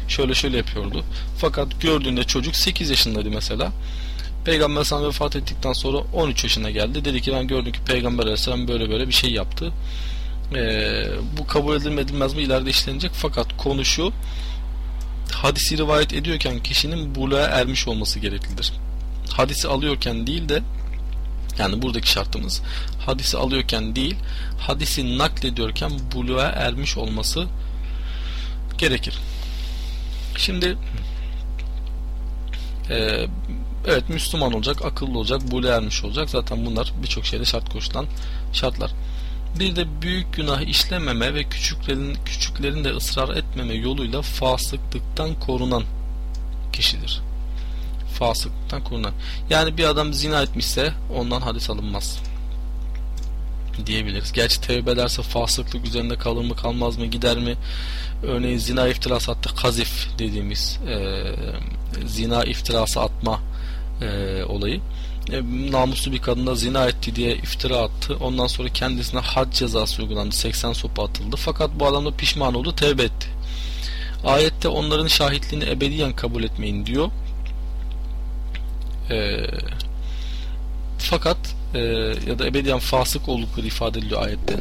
Speaker 1: şöyle şöyle yapıyordu. Fakat gördüğünde çocuk 8 yaşındaydı mesela. Peygamber Aleyhisselam vefat ettikten sonra 13 yaşına geldi. Dedi ki ben gördüm ki Peygamber Aleyhisselam böyle böyle bir şey yaptı. Ee, bu kabul edilmez mi ileride işlenecek. Fakat konu şu hadisi rivayet ediyorken kişinin buluğa ermiş olması gereklidir. Hadisi alıyorken değil de yani buradaki şartımız hadisi alıyorken değil, hadisi naklediyorken buluğa ermiş olması gerekir. Şimdi e, evet Müslüman olacak, akıllı olacak, buluğa ermiş olacak. Zaten bunlar birçok şeyde şart koşulan şartlar. Bir de büyük günah işlememe ve küçüklerin küçüklerin de ısrar etmeme yoluyla fasıklıktan korunan kişidir fasıklıktan korunan. Yani bir adam zina etmişse ondan hadis alınmaz diyebiliriz. Gerçi tevbe ederse fasıklık üzerinde kalır mı kalmaz mı gider mi? Örneğin zina iftirası attı kazif dediğimiz e, zina iftirası atma e, olayı. E, namuslu bir kadına zina etti diye iftira attı. Ondan sonra kendisine had cezası uygulandı. 80 sopa atıldı. Fakat bu adam da pişman oldu. Tevbe etti. Ayette onların şahitliğini ebediyen kabul etmeyin diyor. E, fakat e, ya da ebediyen fasık oldukları ifade ediliyor ayette.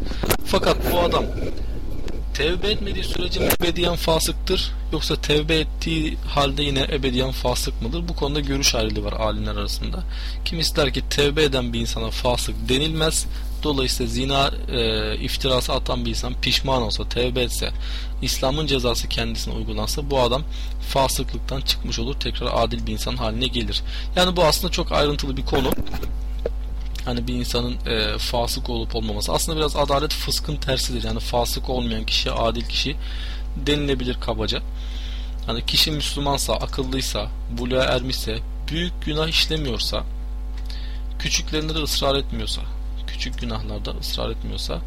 Speaker 1: Fakat bu adam tevbe etmediği sürece mi ebediyen fasıktır yoksa tevbe ettiği halde yine ebediyen fasık mıdır? Bu konuda görüş ayrılığı var alimler arasında. Kimisi der ki tevbe eden bir insana fasık denilmez. Dolayısıyla zina e, iftirası atan bir insan pişman olsa, tevbe etse, İslam'ın cezası kendisine uygulansa bu adam fasıklıktan çıkmış olur. Tekrar adil bir insan haline gelir. Yani bu aslında çok ayrıntılı bir konu hani bir insanın e, fasık olup olmaması aslında biraz adalet fıskın tersidir yani fasık olmayan kişi adil kişi denilebilir kabaca hani kişi Müslümansa akıllıysa buluğa ermişse büyük günah işlemiyorsa küçüklerinde de ısrar etmiyorsa küçük günahlarda ısrar etmiyorsa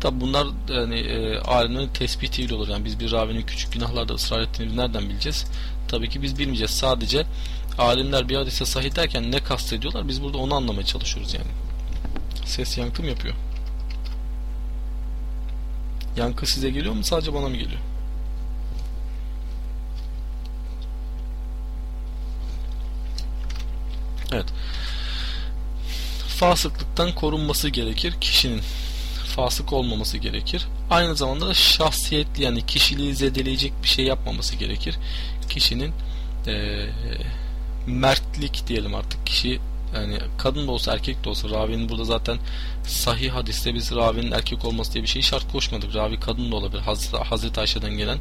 Speaker 1: tabi bunlar yani e, alimlerin tespitiyle olur yani biz bir ravinin küçük günahlarda ısrar ettiğini nereden bileceğiz tabii ki biz bilmeyeceğiz sadece alimler bir hadise sahih derken ne kastediyorlar biz burada onu anlamaya çalışıyoruz yani. Ses yankı mı yapıyor? Yankı size geliyor mu sadece bana mı geliyor? Evet. Fasıklıktan korunması gerekir kişinin. Fasık olmaması gerekir. Aynı zamanda da şahsiyetli yani kişiliği zedeleyecek bir şey yapmaması gerekir. Kişinin eee mertlik diyelim artık kişi yani kadın da olsa erkek de olsa ravinin burada zaten sahih hadiste biz ravinin erkek olması diye bir şey şart koşmadık. Ravi kadın da olabilir. Hazreti, Hazreti Ayşe'den gelen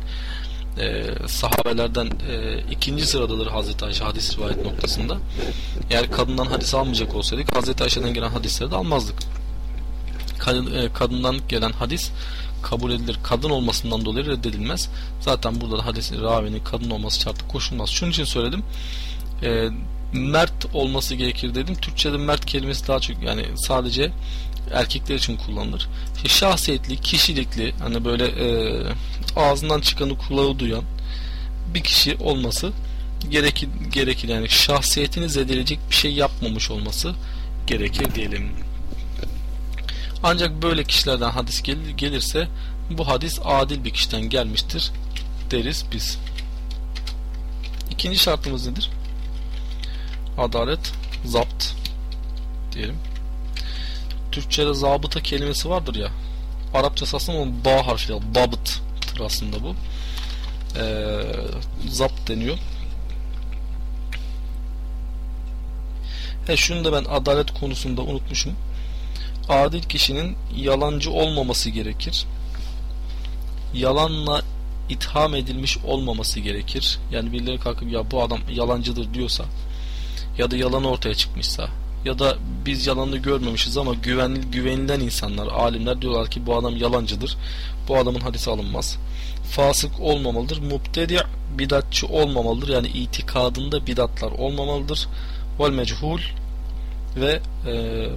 Speaker 1: e, sahabelerden e, ikinci sıradadır Hazreti Ayşe hadis rivayet noktasında. Eğer kadından hadis almayacak olsaydık Hazreti Ayşe'den gelen hadisleri de almazdık. Kadın, e, kadından gelen hadis kabul edilir. Kadın olmasından dolayı reddedilmez. Zaten burada da hadis ravinin kadın olması şartı koşulmaz. Şunun için söyledim e, mert olması gerekir dedim. Türkçe'de mert kelimesi daha çok yani sadece erkekler için kullanılır. Şahsiyetli, kişilikli hani böyle e, ağzından çıkanı kulağı duyan bir kişi olması gerekir, gerekir yani şahsiyetini zedeleyecek bir şey yapmamış olması gerekir diyelim. Ancak böyle kişilerden hadis gelir, gelirse bu hadis adil bir kişiden gelmiştir deriz biz. İkinci şartımız nedir? adalet, zapt diyelim. Türkçe'de zabıta kelimesi vardır ya. Arapçası aslında ba harfi dabıttır aslında bu. Ee, zapt deniyor. He, şunu da ben adalet konusunda unutmuşum. Adil kişinin yalancı olmaması gerekir. Yalanla itham edilmiş olmaması gerekir. Yani birileri kalkıp ya bu adam yalancıdır diyorsa ya da yalan ortaya çıkmışsa ya da biz yalanını görmemişiz ama güven, güvenilen insanlar, alimler diyorlar ki bu adam yalancıdır. Bu adamın hadisi alınmaz. Fasık olmamalıdır. Mubtedi' bidatçı olmamalıdır. Yani itikadında bidatlar olmamalıdır. Vel mechul ve e,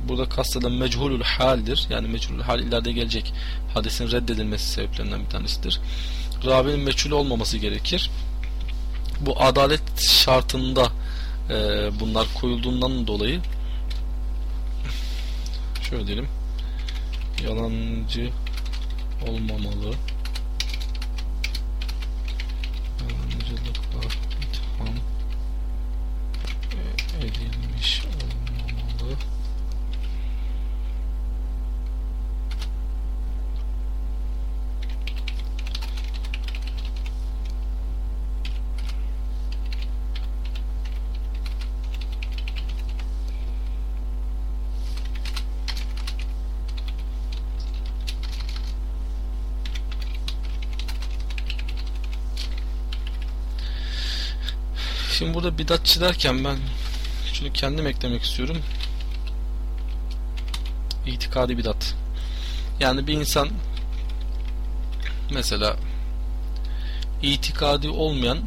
Speaker 1: burada kastedilen mechulül haldir. Yani mechulül hal ileride gelecek hadisin reddedilmesi sebeplerinden bir tanesidir. Ravinin meçhul olmaması gerekir. Bu adalet şartında e, bunlar koyulduğundan dolayı şöyle diyelim yalancı olmamalı. Yalancılıkla itham edilmiş olmamalı Burada bidatçı derken ben şunu kendim eklemek istiyorum. İtikadi bidat. Yani bir insan mesela itikadi olmayan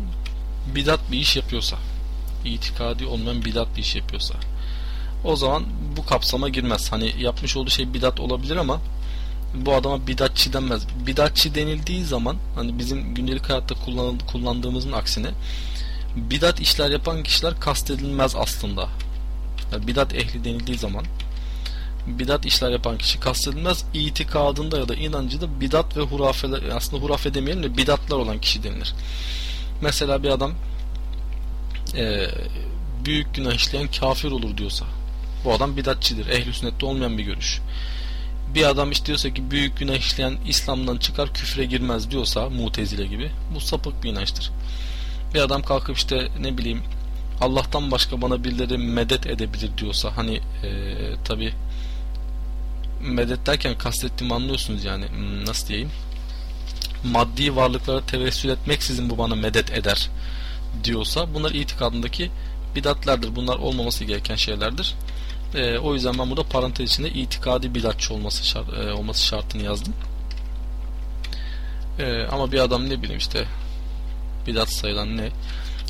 Speaker 1: bidat bir iş yapıyorsa itikadi olmayan bidat bir iş yapıyorsa o zaman bu kapsama girmez. Hani yapmış olduğu şey bidat olabilir ama bu adama bidatçı denmez. Bidatçı denildiği zaman hani bizim gündelik hayatta kullandığımızın aksine bidat işler yapan kişiler kastedilmez aslında. Yani bidat ehli denildiği zaman bidat işler yapan kişi kastedilmez. İtikadında ya da inancında bidat ve hurafeler aslında hurafe demeyelim de bidatlar olan kişi denilir. Mesela bir adam e, büyük günah işleyen kafir olur diyorsa bu adam bidatçidir. Ehli sünnette olmayan bir görüş. Bir adam işte diyorsa ki büyük günah işleyen İslam'dan çıkar küfre girmez diyorsa mutezile gibi bu sapık bir inançtır bir adam kalkıp işte ne bileyim Allah'tan başka bana birileri medet edebilir diyorsa hani e, tabi medet derken kastettiğimi anlıyorsunuz yani hmm, nasıl diyeyim maddi varlıklara tevessül etmeksizin bu bana medet eder diyorsa bunlar itikadındaki bidatlerdir. Bunlar olmaması gereken şeylerdir. E, o yüzden ben burada parantez içinde itikadi bidatçı olması, şart, e, olması şartını yazdım. E, ama bir adam ne bileyim işte bidat sayılan ne?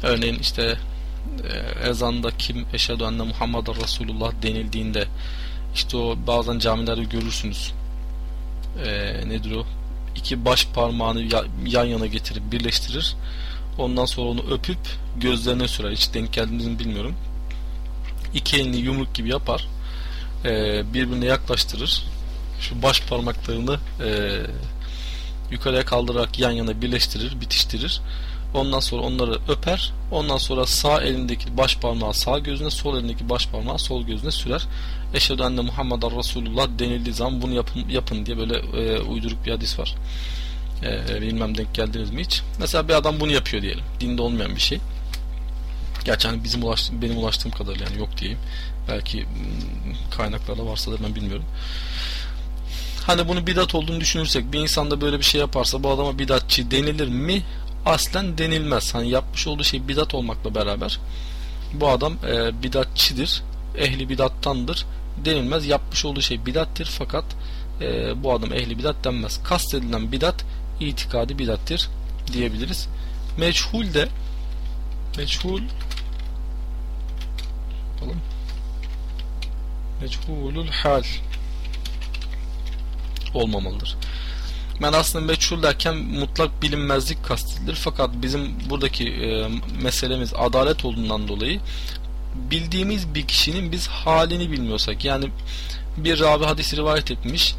Speaker 1: Örneğin işte e, ezanda kim eşhedü enne Muhammed Resulullah denildiğinde işte o bazen camilerde görürsünüz. E, nedir o? İki baş parmağını yan yana getirip birleştirir. Ondan sonra onu öpüp gözlerine sürer. Hiç denk geldiğini bilmiyorum. İki elini yumruk gibi yapar. E, birbirine yaklaştırır. Şu baş parmaklarını e, yukarıya kaldırarak yan yana birleştirir, bitiştirir. Ondan sonra onları öper. Ondan sonra sağ elindeki baş parmağı sağ gözüne, sol elindeki baş parmağı sol gözüne sürer. Eşhedü enne Muhammeden Resulullah denildiği zaman bunu yapın, yapın diye böyle e, uyduruk bir hadis var. E, bilmem denk geldiniz mi hiç. Mesela bir adam bunu yapıyor diyelim. Dinde olmayan bir şey. Gerçi hani bizim ulaştığım, benim ulaştığım kadarıyla yani yok diyeyim. Belki hmm, kaynaklarda varsa da ben bilmiyorum. Hani bunu bidat olduğunu düşünürsek bir insan da böyle bir şey yaparsa bu adama bidatçı denilir mi? Aslen denilmez. Hani yapmış olduğu şey bidat olmakla beraber bu adam e, bidatçidir, ehli bidattandır denilmez. Yapmış olduğu şey bidattir fakat e, bu adam ehli bidat denmez. Kastedilen bidat itikadi bidattir diyebiliriz. Meçhul de meçhul bakalım meçhulul hal olmamalıdır. Ben aslında meçhul derken mutlak bilinmezlik kastedilir. Fakat bizim buradaki e, meselemiz adalet olduğundan dolayı bildiğimiz bir kişinin biz halini bilmiyorsak yani bir ravi hadis rivayet etmiş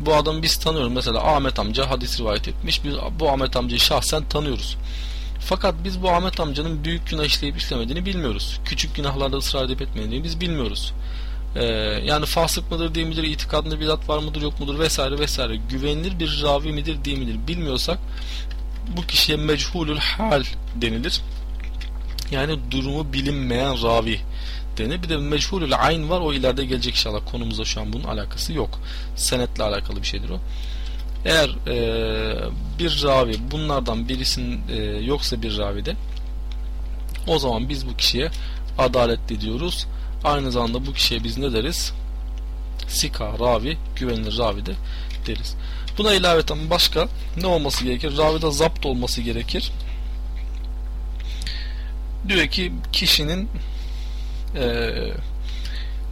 Speaker 1: bu adamı biz tanıyoruz. Mesela Ahmet amca hadis rivayet etmiş. Biz bu Ahmet amcayı şahsen tanıyoruz. Fakat biz bu Ahmet amcanın büyük günah işleyip işlemediğini bilmiyoruz. Küçük günahlarda ısrar edip etmediğini biz bilmiyoruz. Ee, yani fasık mıdır değil midir, itikadında bidat var mıdır yok mudur vesaire vesaire güvenilir bir ravi midir değil midir bilmiyorsak bu kişiye mechulül hal denilir. Yani durumu bilinmeyen ravi denir. Bir de meçhulül ayn var. O ileride gelecek inşallah. Konumuzda şu an bunun alakası yok. Senetle alakalı bir şeydir o. Eğer e, bir ravi bunlardan birisinin e, yoksa bir ravide o zaman biz bu kişiye adaletli diyoruz. Aynı zamanda bu kişiye biz ne deriz? Sika, ravi, güvenilir ravi de deriz. Buna ilaveten başka ne olması gerekir? Ravide zapt olması gerekir. Diyor ki kişinin e,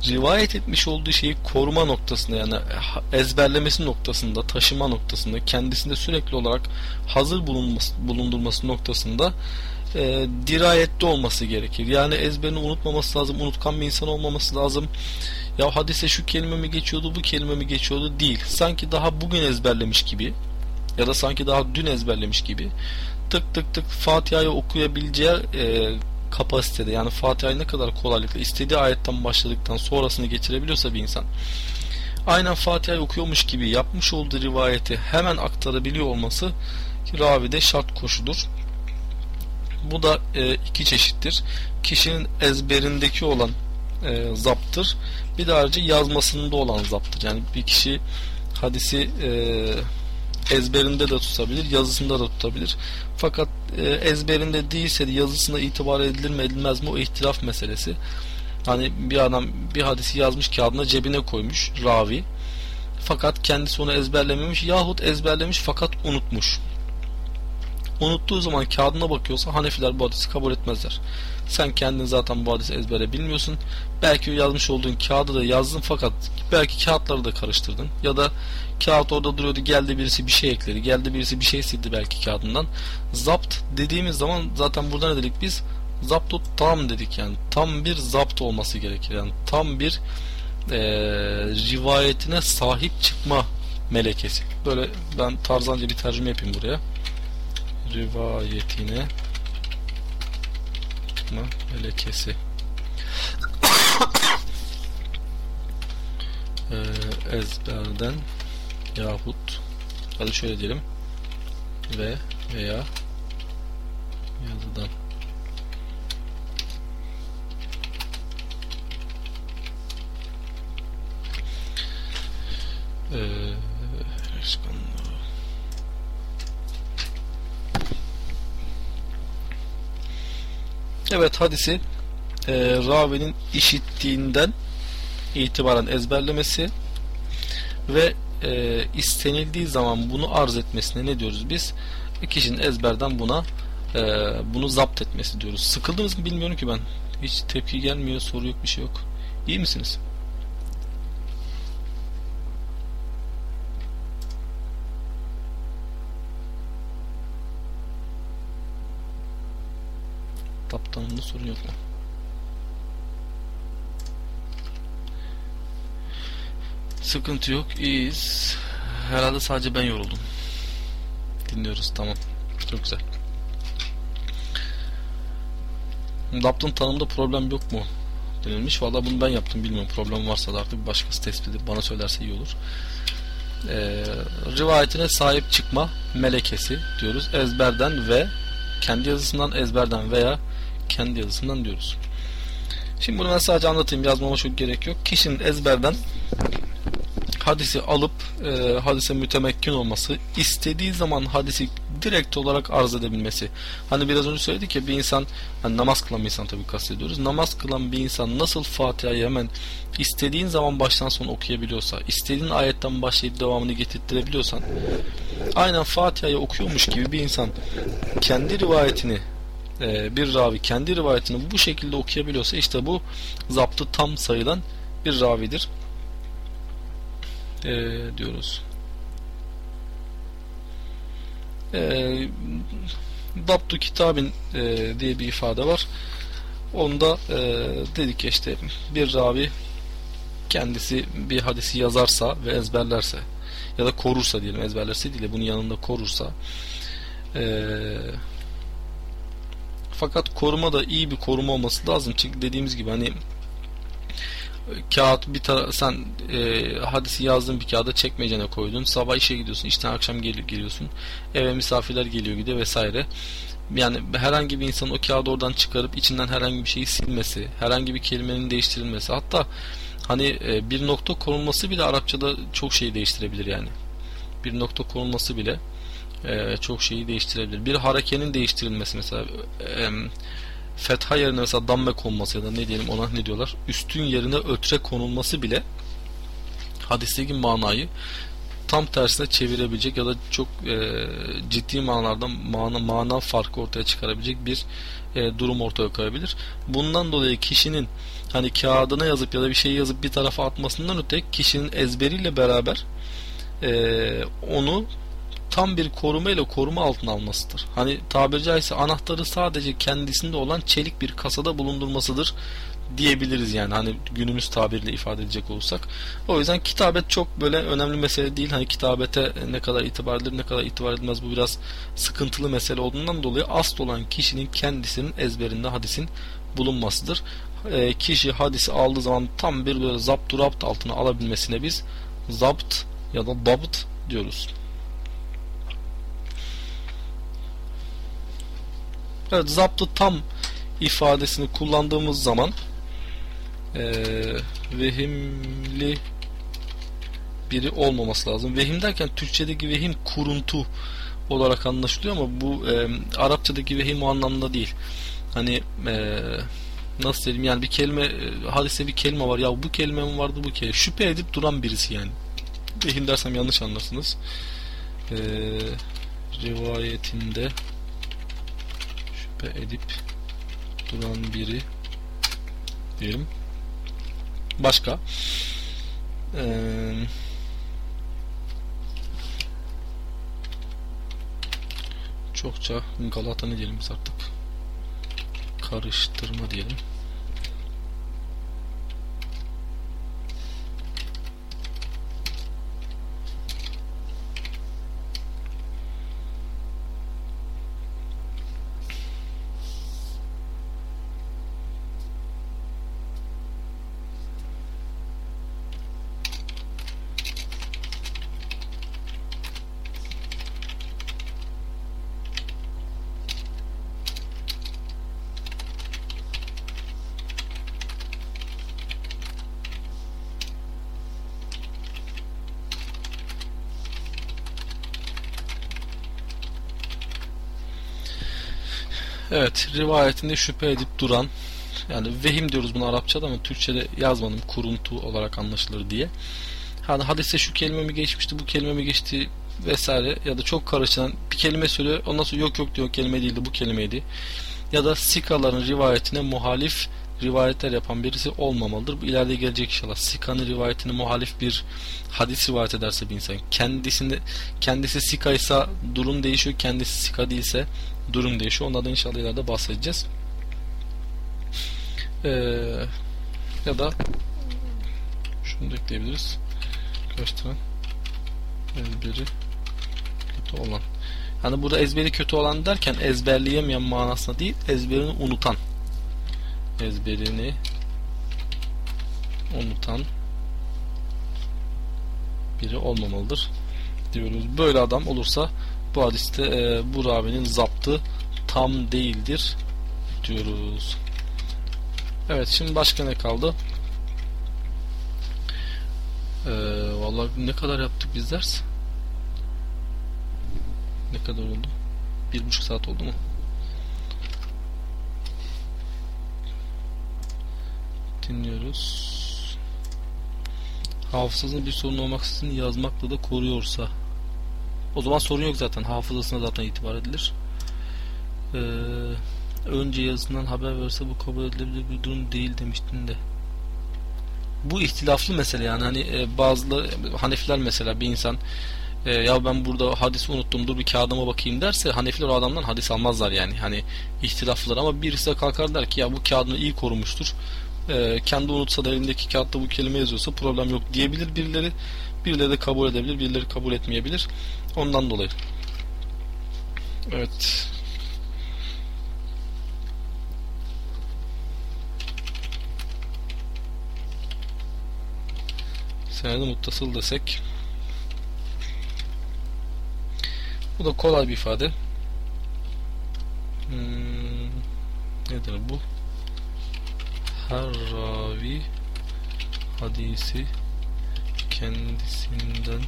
Speaker 1: rivayet etmiş olduğu şeyi koruma noktasında yani ezberlemesi noktasında, taşıma noktasında, kendisinde sürekli olarak hazır bulundurması noktasında e, dirayetli olması gerekir. Yani ezberini unutmaması lazım, unutkan bir insan olmaması lazım. Ya hadise şu kelime mi geçiyordu, bu kelime mi geçiyordu değil. Sanki daha bugün ezberlemiş gibi ya da sanki daha dün ezberlemiş gibi tık tık tık Fatiha'yı okuyabileceği e, kapasitede yani Fatiha'yı ne kadar kolaylıkla istediği ayetten başladıktan sonrasını geçirebiliyorsa bir insan aynen Fatiha'yı okuyormuş gibi yapmış olduğu rivayeti hemen aktarabiliyor olması ravide şart koşudur. Bu da e, iki çeşittir. Kişinin ezberindeki olan e, zaptır. Bir de ayrıca yazmasında olan zaptır. Yani bir kişi hadisi e, ezberinde de tutabilir, yazısında da tutabilir. Fakat e, ezberinde değilse de yazısına itibar edilir mi edilmez mi o ihtilaf meselesi. Hani bir adam bir hadisi yazmış kağıdına cebine koymuş ravi. Fakat kendisi onu ezberlememiş yahut ezberlemiş fakat unutmuş. Unuttuğu zaman kağıdına bakıyorsa Hanefiler bu hadisi kabul etmezler. Sen kendin zaten bu hadisi ezbere bilmiyorsun. Belki yazmış olduğun kağıdı da yazdın fakat belki kağıtları da karıştırdın. Ya da kağıt orada duruyordu geldi birisi bir şey ekledi. Geldi birisi bir şey sildi belki kağıdından. Zapt dediğimiz zaman zaten burada ne dedik biz? Zaptu tam dedik yani. Tam bir zapt olması gerekir. Yani tam bir e, rivayetine sahip çıkma melekesi. Böyle ben tarzanca bir tercüme yapayım buraya. Rivayetine çıkma melekesi. *coughs* ee, ezberden yahut hadi şöyle diyelim ve veya yazıdan ee, Evet hadisi e, ravinin işittiğinden itibaren ezberlemesi ve e, istenildiği zaman bunu arz etmesine ne diyoruz biz? Kişinin ezberden buna e, bunu zapt etmesi diyoruz. Sıkıldınız mı bilmiyorum ki ben. Hiç tepki gelmiyor, soru yok, bir şey yok. İyi misiniz? Taptanında sorun yok? Sıkıntı yok. İyiyiz. Herhalde sadece ben yoruldum. Dinliyoruz. Tamam. Çok güzel. Laptop'un tanımda problem yok mu? denilmiş. Valla bunu ben yaptım bilmiyorum. Problem varsa da artık başkası tespit edip bana söylerse iyi olur. Ee, rivayetine sahip çıkma melekesi diyoruz. Ezberden ve kendi yazısından ezberden veya kendi yazısından diyoruz. Şimdi bunu ben sadece anlatayım. Yazmama çok gerek yok. Kişinin ezberden hadisi alıp e, hadise mütemekkin olması, istediği zaman hadisi direkt olarak arz edebilmesi. Hani biraz önce söyledik ya bir insan, hani namaz kılan bir insan tabii kastediyoruz. Namaz kılan bir insan nasıl Fatiha'yı hemen istediğin zaman baştan sona okuyabiliyorsa, istediğin ayetten başlayıp devamını getirtirebiliyorsan, aynen Fatiha'yı okuyormuş gibi bir insan kendi rivayetini e, bir ravi kendi rivayetini bu şekilde okuyabiliyorsa işte bu zaptı tam sayılan bir ravidir e, diyoruz. E, Dabtu kitabin e, diye bir ifade var. Onda e, dedik ki işte bir ravi kendisi bir hadisi yazarsa ve ezberlerse ya da korursa diyelim ezberlerse değil de bunun yanında korursa eee fakat koruma da iyi bir koruma olması lazım. Çünkü dediğimiz gibi hani kağıt bir tara sen e, hadisi yazdığın bir kağıda çekmecene koydun. Sabah işe gidiyorsun, işten akşam gel geliyorsun. Eve misafirler geliyor gidiyor vesaire. Yani herhangi bir insan o kağıdı oradan çıkarıp içinden herhangi bir şeyi silmesi, herhangi bir kelimenin değiştirilmesi, hatta hani e, bir nokta konulması bile Arapçada çok şeyi değiştirebilir yani. Bir nokta konulması bile e, çok şeyi değiştirebilir. Bir harekenin değiştirilmesi mesela e, fetha yerine mesela damme konması ya da ne diyelim ona ne diyorlar üstün yerine ötre konulması bile hadisteki manayı tam tersine çevirebilecek ya da çok e, ciddi manalarda mana, mana farkı ortaya çıkarabilecek bir e, durum ortaya koyabilir. Bundan dolayı kişinin hani kağıdına yazıp ya da bir şey yazıp bir tarafa atmasından öte kişinin ezberiyle beraber e, onu tam bir koruma ile koruma altına almasıdır. Hani tabiri caizse anahtarı sadece kendisinde olan çelik bir kasada bulundurmasıdır diyebiliriz yani hani günümüz tabirle ifade edecek olursak. O yüzden kitabet çok böyle önemli mesele değil. Hani kitabete ne kadar itibar edilir ne kadar itibar edilmez bu biraz sıkıntılı mesele olduğundan dolayı asıl olan kişinin kendisinin ezberinde hadisin bulunmasıdır. E, kişi hadisi aldığı zaman tam bir böyle zapt rapt altına alabilmesine biz zapt ya da dabt diyoruz. Evet, zaptı tam ifadesini kullandığımız zaman e, vehimli biri olmaması lazım. Vehim derken Türkçedeki vehim kuruntu olarak anlaşılıyor ama bu e, Arapçadaki vehim o anlamda değil. Hani e, nasıl diyeyim yani bir kelime e, hadise bir kelime var ya bu kelime mi vardı bu kelime şüphe edip duran birisi yani. Vehim dersem yanlış anlarsınız. E, rivayetinde şüphe edip duran biri diyelim. Başka ee, çokça Galata ne diyelim biz artık karıştırma diyelim. Evet, rivayetinde şüphe edip duran yani vehim diyoruz bunu Arapçada ama Türkçe'de yazmadım kuruntu olarak anlaşılır diye. Hani hadise şu kelime mi geçmişti, bu kelime mi geçti vesaire ya da çok karışan bir kelime söylüyor ondan sonra yok yok diyor kelime değildi bu kelimeydi. Ya da sikaların rivayetine muhalif rivayetler yapan birisi olmamalıdır. Bu ileride gelecek inşallah. Sika'nın rivayetine muhalif bir hadis rivayet ederse bir insan kendisinde kendisi Sika ise durum değişiyor. Kendisi Sika değilse durum değişiyor. Onlardan inşallah ileride bahsedeceğiz. Ee, ya da şunu da ekleyebiliriz. Gösteren ezberi kötü olan. Hani burada ezberi kötü olan derken ezberleyemeyen manasında değil, ezberini unutan ezberini unutan biri olmamalıdır diyoruz. Böyle adam olursa bu hadiste e, bu ravinin zaptı tam değildir diyoruz. Evet şimdi başka ne kaldı? Ee, vallahi ne kadar yaptık biz ders? Ne kadar oldu? Bir buçuk saat oldu mu? dinliyoruz. Hafızasında bir sorun olmaksızın yazmakla da koruyorsa o zaman sorun yok zaten. Hafızasına zaten itibar edilir. Ee, önce yazısından haber verse bu kabul edilebilir bir durum değil demiştin de. Bu ihtilaflı mesele yani hani e, bazı Hanefiler mesela bir insan e, ya ben burada hadisi unuttum dur bir kağıdıma bakayım derse Hanefiler o adamdan hadis almazlar yani hani ihtilaflılar ama birisi de kalkar der ki ya bu kağıdını iyi korumuştur e, kendi unutsa da elindeki kağıtta bu kelime yazıyorsa problem yok diyebilir birileri. Birileri de kabul edebilir, birileri kabul etmeyebilir. Ondan dolayı. Evet. senedi muttasıl desek bu da kolay bir ifade hmm, nedir bu her ravi hadisi kendisinden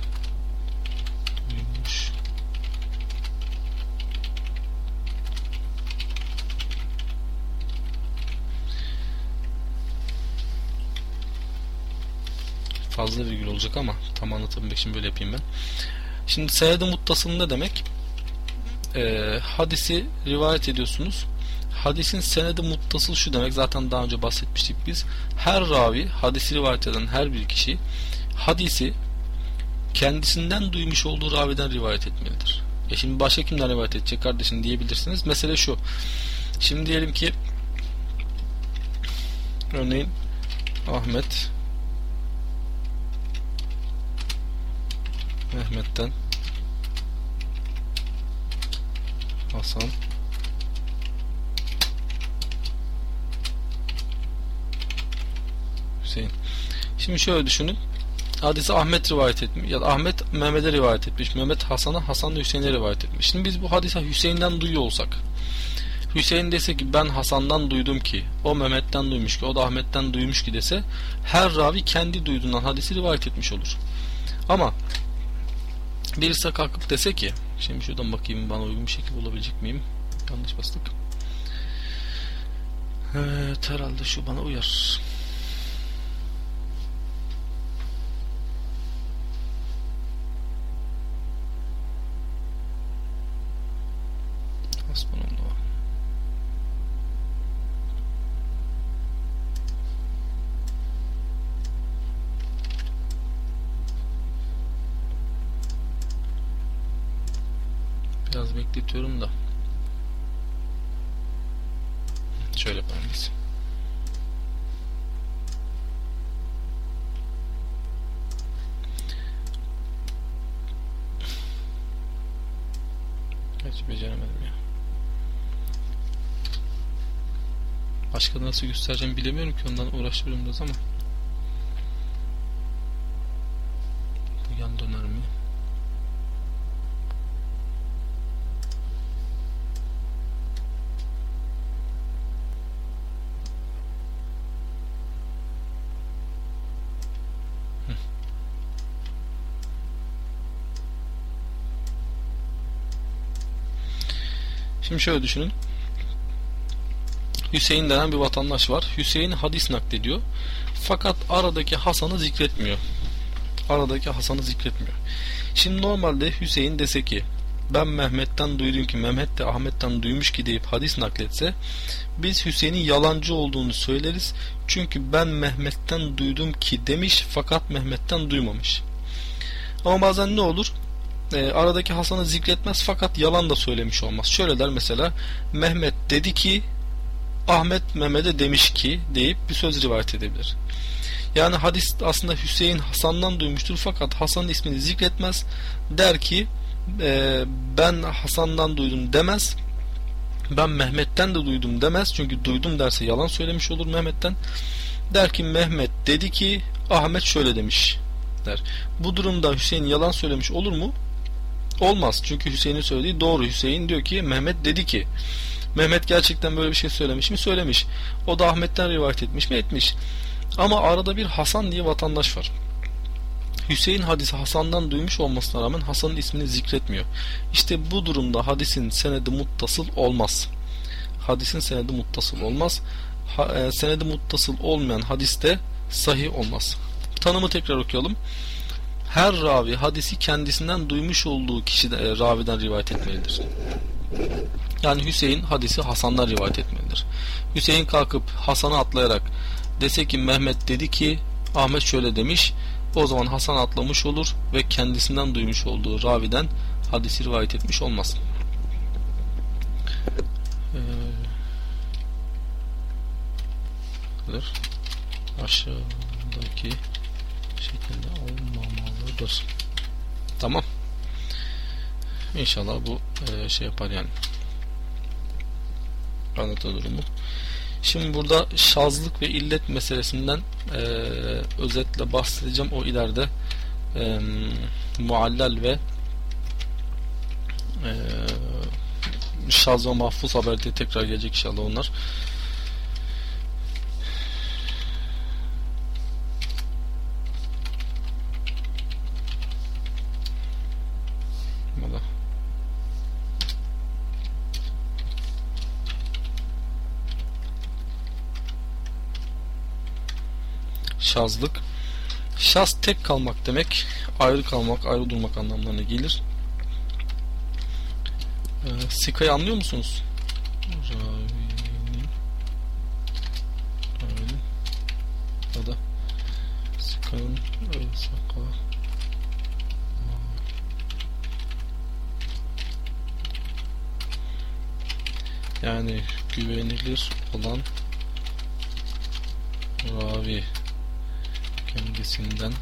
Speaker 1: duymuş fazla virgül olacak ama tam anlatabilmek için böyle yapayım ben. Şimdi senedi muttasıl ne demek? Ee, hadisi rivayet ediyorsunuz. Hadisin senedi muttasıl şu demek. Zaten daha önce bahsetmiştik biz. Her ravi, hadisi rivayet eden her bir kişi hadisi kendisinden duymuş olduğu raviden rivayet etmelidir. E şimdi başka kimden rivayet edecek kardeşim diyebilirsiniz. Mesele şu. Şimdi diyelim ki örneğin Ahmet Mehmet'ten Hasan Hüseyin. Şimdi şöyle düşünün. Hadisi Ahmet rivayet etmiş ya da Ahmet Mehmet'e rivayet etmiş. Mehmet Hasan'a, Hasan da Hüseyin'e rivayet etmiş. Şimdi biz bu hadise Hüseyin'den duyuyor olsak Hüseyin dese ki ben Hasan'dan duydum ki o Mehmet'ten duymuş ki o da Ahmet'ten duymuş ki dese her ravi kendi duyduğundan hadisi rivayet etmiş olur. Ama birisi kalkıp dese ki şimdi şuradan bakayım bana uygun bir şekilde bulabilecek miyim? Yanlış bastık. Evet herhalde şu bana uyar. Hasbunallah. Biraz bekletiyorum da. Şöyle yapalım biz. Hiç beceremedim ya. Başka nasıl göstereceğim bilemiyorum ki ondan uğraşıyorum biraz ama. Bu yan döner mi? Şimdi şöyle düşünün. Hüseyin denen bir vatandaş var. Hüseyin hadis naklediyor. Fakat aradaki Hasan'ı zikretmiyor. Aradaki Hasan'ı zikretmiyor. Şimdi normalde Hüseyin dese ki ben Mehmet'ten duydum ki Mehmet de Ahmet'ten duymuş ki deyip hadis nakletse biz Hüseyin'in yalancı olduğunu söyleriz. Çünkü ben Mehmet'ten duydum ki demiş fakat Mehmet'ten duymamış. Ama bazen ne olur? E, aradaki Hasan'ı zikretmez fakat yalan da söylemiş olmaz. Şöyle der mesela Mehmet dedi ki Ahmet Mehmet'e demiş ki deyip bir söz rivayet edebilir. Yani hadis aslında Hüseyin Hasan'dan duymuştur fakat Hasan'ın ismini zikretmez. Der ki e, ben Hasan'dan duydum demez. Ben Mehmet'ten de duydum demez. Çünkü duydum derse yalan söylemiş olur Mehmet'ten. Der ki Mehmet dedi ki Ahmet şöyle demiş der. Bu durumda Hüseyin yalan söylemiş olur mu? Olmaz. Çünkü Hüseyin'in söylediği doğru. Hüseyin diyor ki Mehmet dedi ki Mehmet gerçekten böyle bir şey söylemiş mi? Söylemiş. O da Ahmet'ten rivayet etmiş mi? Etmiş. Ama arada bir Hasan diye vatandaş var. Hüseyin hadisi Hasan'dan duymuş olmasına rağmen Hasan'ın ismini zikretmiyor. İşte bu durumda hadisin senedi muttasıl olmaz. Hadisin senedi muttasıl olmaz. Ha, e, senedi muttasıl olmayan hadiste sahih olmaz. Tanımı tekrar okuyalım her ravi hadisi kendisinden duymuş olduğu kişi e, raviden rivayet etmelidir. Yani Hüseyin hadisi Hasan'dan rivayet etmelidir. Hüseyin kalkıp Hasan'ı atlayarak dese ki Mehmet dedi ki Ahmet şöyle demiş o zaman Hasan atlamış olur ve kendisinden duymuş olduğu raviden hadisi rivayet etmiş olmaz. Ee, aşağıdaki şekilde olmamalıdır. Tamam. İnşallah bu e, şey yapar yani. Anlatı durumu. Şimdi burada şazlık ve illet meselesinden e, özetle bahsedeceğim. O ileride e, muallal ve e, şaz ve mahfuz haber tekrar gelecek inşallah onlar. Şazlık. Şaz tek kalmak demek, ayrı kalmak, ayrı durmak anlamlarına gelir. Ee, sikayı anlıyor musunuz? ya da sikanın saka yani güvenilir olan ravi kendisinden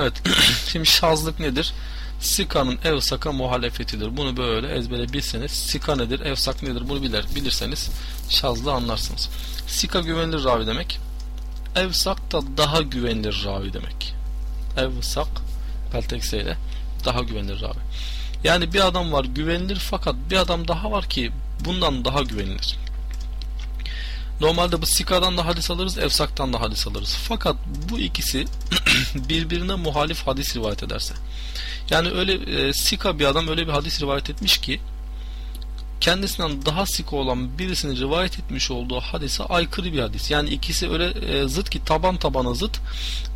Speaker 1: Evet. Şimdi şazlık nedir? Sika'nın evsaka muhalefetidir. Bunu böyle ezbere bilseniz Sika nedir, evsak nedir bunu bilir, bilirseniz şazlı anlarsınız. Sika güvenilir ravi demek. Evsak da daha güvenilir ravi demek. Evsak peltekseyle daha güvenilir ravi. Yani bir adam var güvenilir fakat bir adam daha var ki bundan daha güvenilir. Normalde bu sikadan da hadis alırız, efsaktan da hadis alırız. Fakat bu ikisi *clears throat* birbirine muhalif hadis rivayet ederse. Yani öyle e, sika bir adam öyle bir hadis rivayet etmiş ki kendisinden daha sika olan birisinin rivayet etmiş olduğu hadise aykırı bir hadis. Yani ikisi öyle e, zıt ki taban tabana zıt.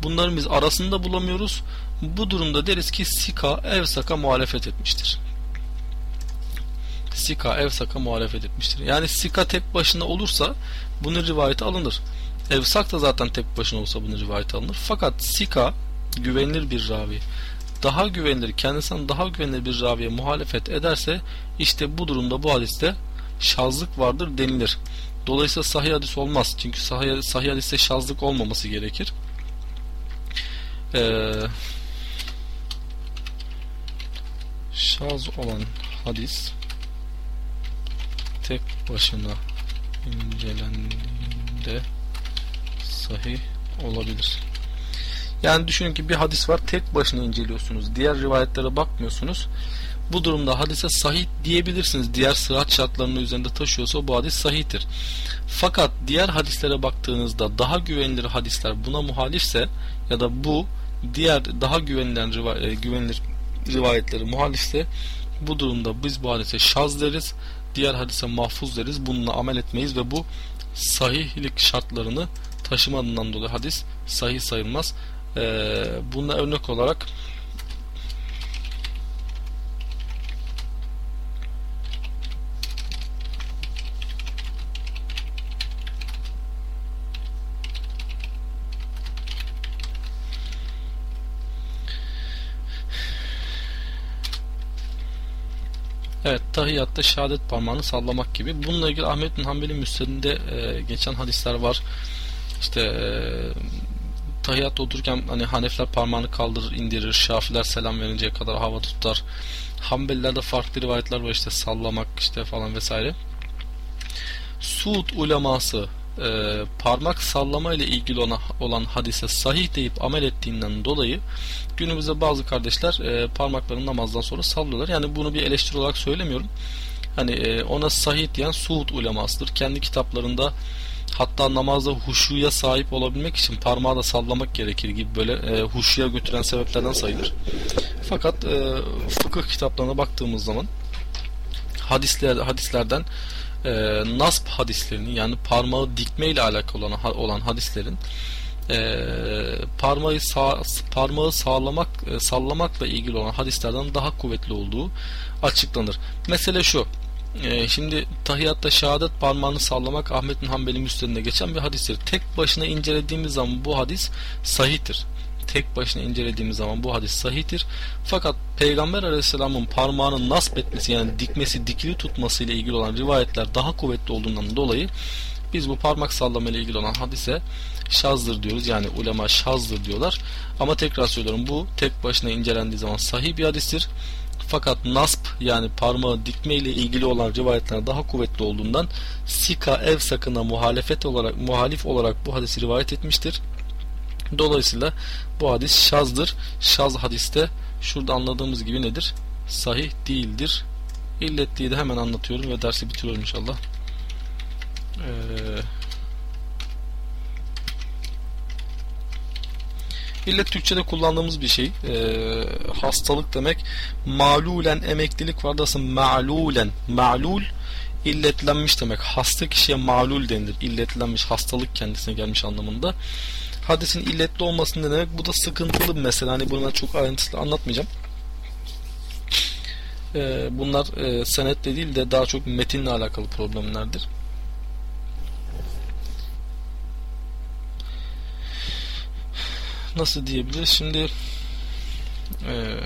Speaker 1: Bunların biz arasında bulamıyoruz. Bu durumda deriz ki sika evsaka muhalefet etmiştir. Sika evsaka muhalefet etmiştir. Yani sika tek başına olursa bunun rivayeti alınır. Evsak da zaten tek başına olsa bunun rivayeti alınır. Fakat Sika güvenilir bir ravi. Daha güvenilir, kendisinden daha güvenilir bir raviye muhalefet ederse işte bu durumda bu hadiste şazlık vardır denilir. Dolayısıyla sahih hadis olmaz. Çünkü sahih, sahih hadiste şazlık olmaması gerekir. Ee, şaz olan hadis tek başına incelendiğinde sahih olabilir. Yani düşünün ki bir hadis var tek başına inceliyorsunuz. Diğer rivayetlere bakmıyorsunuz. Bu durumda hadise sahih diyebilirsiniz. Diğer sıhhat şartlarının üzerinde taşıyorsa bu hadis sahihtir. Fakat diğer hadislere baktığınızda daha güvenilir hadisler buna muhalifse ya da bu diğer daha güvenilen e, güvenilir rivayetleri muhalifse bu durumda biz bu hadise şaz deriz diğer hadise mahfuz deriz. Bununla amel etmeyiz ve sahihlik şartlarını taşımadığından dolayı hadis sahih sayılmaz. Ee, buna örnek olarak Evet, tahiyyatta şehadet parmağını sallamak gibi. Bununla ilgili Ahmet bin Hanbeli Müsned'inde e, geçen hadisler var. İşte e, tahiyyatta otururken hani Hanefiler parmağını kaldırır, indirir, Şafiler selam verinceye kadar hava tutar. Hanbelilerde farklı rivayetler var işte sallamak işte falan vesaire. Suud uleması e, parmak sallama ile ilgili ona, olan hadise sahih deyip amel ettiğinden dolayı günümüzde bazı kardeşler e, parmaklarını namazdan sonra sallıyorlar. Yani bunu bir eleştiri olarak söylemiyorum. Hani e, ona sahih diyen Suud ulemasıdır. Kendi kitaplarında hatta namazda huşuya sahip olabilmek için parmağı da sallamak gerekir gibi böyle e, huşuya götüren sebeplerden sayılır. Fakat e, fıkıh kitaplarına baktığımız zaman hadisler hadislerden e, nasp hadislerinin yani parmağı dikme ile alakalı olan, olan hadislerin e, parmağı sağ, parmağı sağlamak e, sallamakla ilgili olan hadislerden daha kuvvetli olduğu açıklanır. Mesele şu. Ee, şimdi tahiyatta şehadet parmağını sallamak Ahmet bin Hanbel'in müstedinde geçen bir hadistir. Tek başına incelediğimiz zaman bu hadis sahihtir. Tek başına incelediğimiz zaman bu hadis sahihtir. Fakat Peygamber Aleyhisselam'ın parmağını nasp etmesi yani dikmesi, dikili tutması ile ilgili olan rivayetler daha kuvvetli olduğundan dolayı biz bu parmak sallama ile ilgili olan hadise şazdır diyoruz. Yani ulema şazdır diyorlar. Ama tekrar söylüyorum bu tek başına incelendiği zaman sahih bir hadistir. Fakat nasp yani parmağı dikme ile ilgili olan rivayetler daha kuvvetli olduğundan Sika ev sakına muhalefet olarak muhalif olarak bu hadisi rivayet etmiştir. Dolayısıyla bu hadis şazdır. Şaz hadiste şurada anladığımız gibi nedir? Sahih değildir. İlletliği de hemen anlatıyorum ve dersi bitiriyorum inşallah. Ee, İllet Türkçe'de kullandığımız bir şey. Ee, hastalık demek. Malulen emeklilik var da ma'lulen. Ma'lul illetlenmiş demek. Hasta kişiye malul denilir. İlletlenmiş, hastalık kendisine gelmiş anlamında. Hadisin illetli olması ne demek? Bu da sıkıntılı bir mesele. Hani bunu çok ayrıntılı anlatmayacağım. Ee, bunlar e, senetle değil de daha çok metinle alakalı problemlerdir. nasıl diyebiliriz? Şimdi e,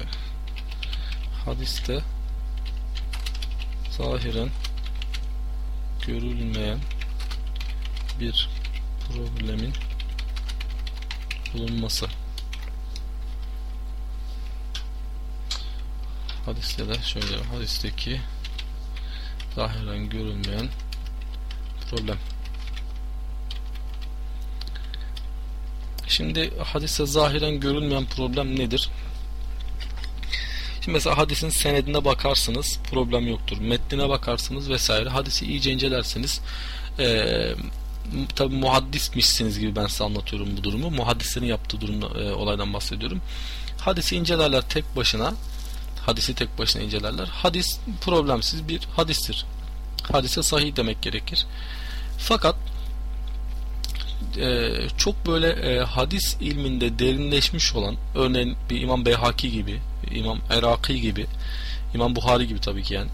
Speaker 1: hadiste zahiren görülmeyen bir problemin bulunması hadiste de şöyle hadisteki zahiren görülmeyen problem Şimdi hadise zahiren görünmeyen problem nedir? Şimdi mesela hadisin senedine bakarsınız problem yoktur. Metnine bakarsınız vesaire. Hadisi iyice incelersiniz. Ee, tabi muhaddismişsiniz gibi ben size anlatıyorum bu durumu. Muhaddislerin yaptığı durumda, e, olaydan bahsediyorum. Hadisi incelerler tek başına. Hadisi tek başına incelerler. Hadis problemsiz bir hadistir. Hadise sahih demek gerekir. Fakat e, çok böyle e, hadis ilminde derinleşmiş olan örneğin bir İmam Beyhaki gibi İmam Eraki gibi İmam Buhari gibi tabii ki yani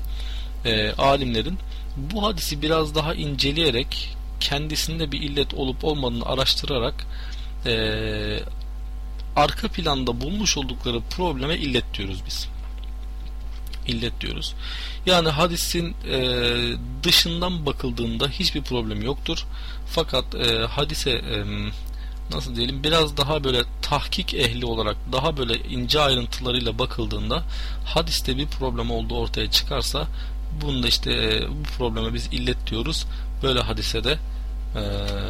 Speaker 1: e, alimlerin bu hadisi biraz daha inceleyerek kendisinde bir illet olup olmadığını araştırarak e, arka planda bulmuş oldukları probleme illet diyoruz biz illet diyoruz. Yani hadisin e, dışından bakıldığında hiçbir problem yoktur. Fakat e, hadise e, nasıl diyelim biraz daha böyle tahkik ehli olarak daha böyle ince ayrıntılarıyla bakıldığında hadiste bir problem olduğu ortaya çıkarsa bunda işte e, bu probleme biz illet diyoruz. Böyle hadise de e,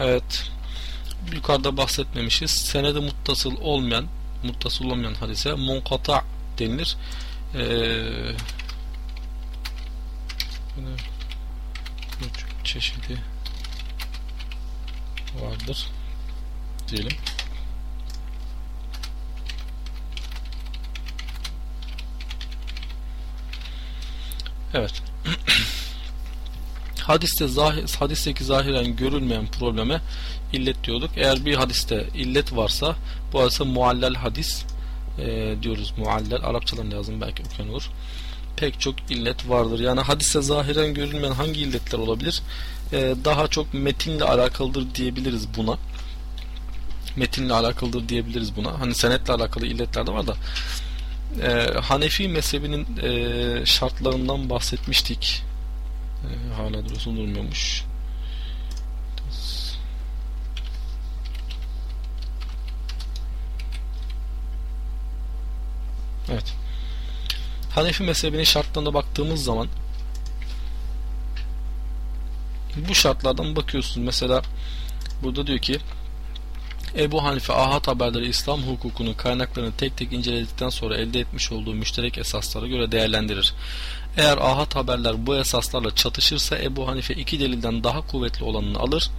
Speaker 1: Evet. Yukarıda bahsetmemişiz. Senede muttasıl olmayan muttasıl olmayan hadise munkata denilir. Ee, çeşidi vardır diyelim. Evet. *clears throat* hadiste zahir, hadisteki zahiren görülmeyen probleme illet diyorduk. Eğer bir hadiste illet varsa bu hadise muallel hadis e, diyoruz. Muallel Arapçadan lazım belki okuyan olur. Pek çok illet vardır. Yani hadise zahiren görülmeyen hangi illetler olabilir? E, daha çok metinle alakalıdır diyebiliriz buna. Metinle alakalıdır diyebiliriz buna. Hani senetle alakalı illetler de var da e, Hanefi mezhebinin e, şartlarından bahsetmiştik ee, hala dursun durmuyormuş. Evet. Hanefi mezhebinin şartlarına baktığımız zaman Bu şartlardan bakıyorsunuz. Mesela burada diyor ki Ebu Hanife ahad haberleri İslam hukukunun kaynaklarını tek tek inceledikten sonra elde etmiş olduğu müşterek esaslara göre değerlendirir. Eğer ahad haberler bu esaslarla çatışırsa Ebu Hanife iki delilden daha kuvvetli olanını alır.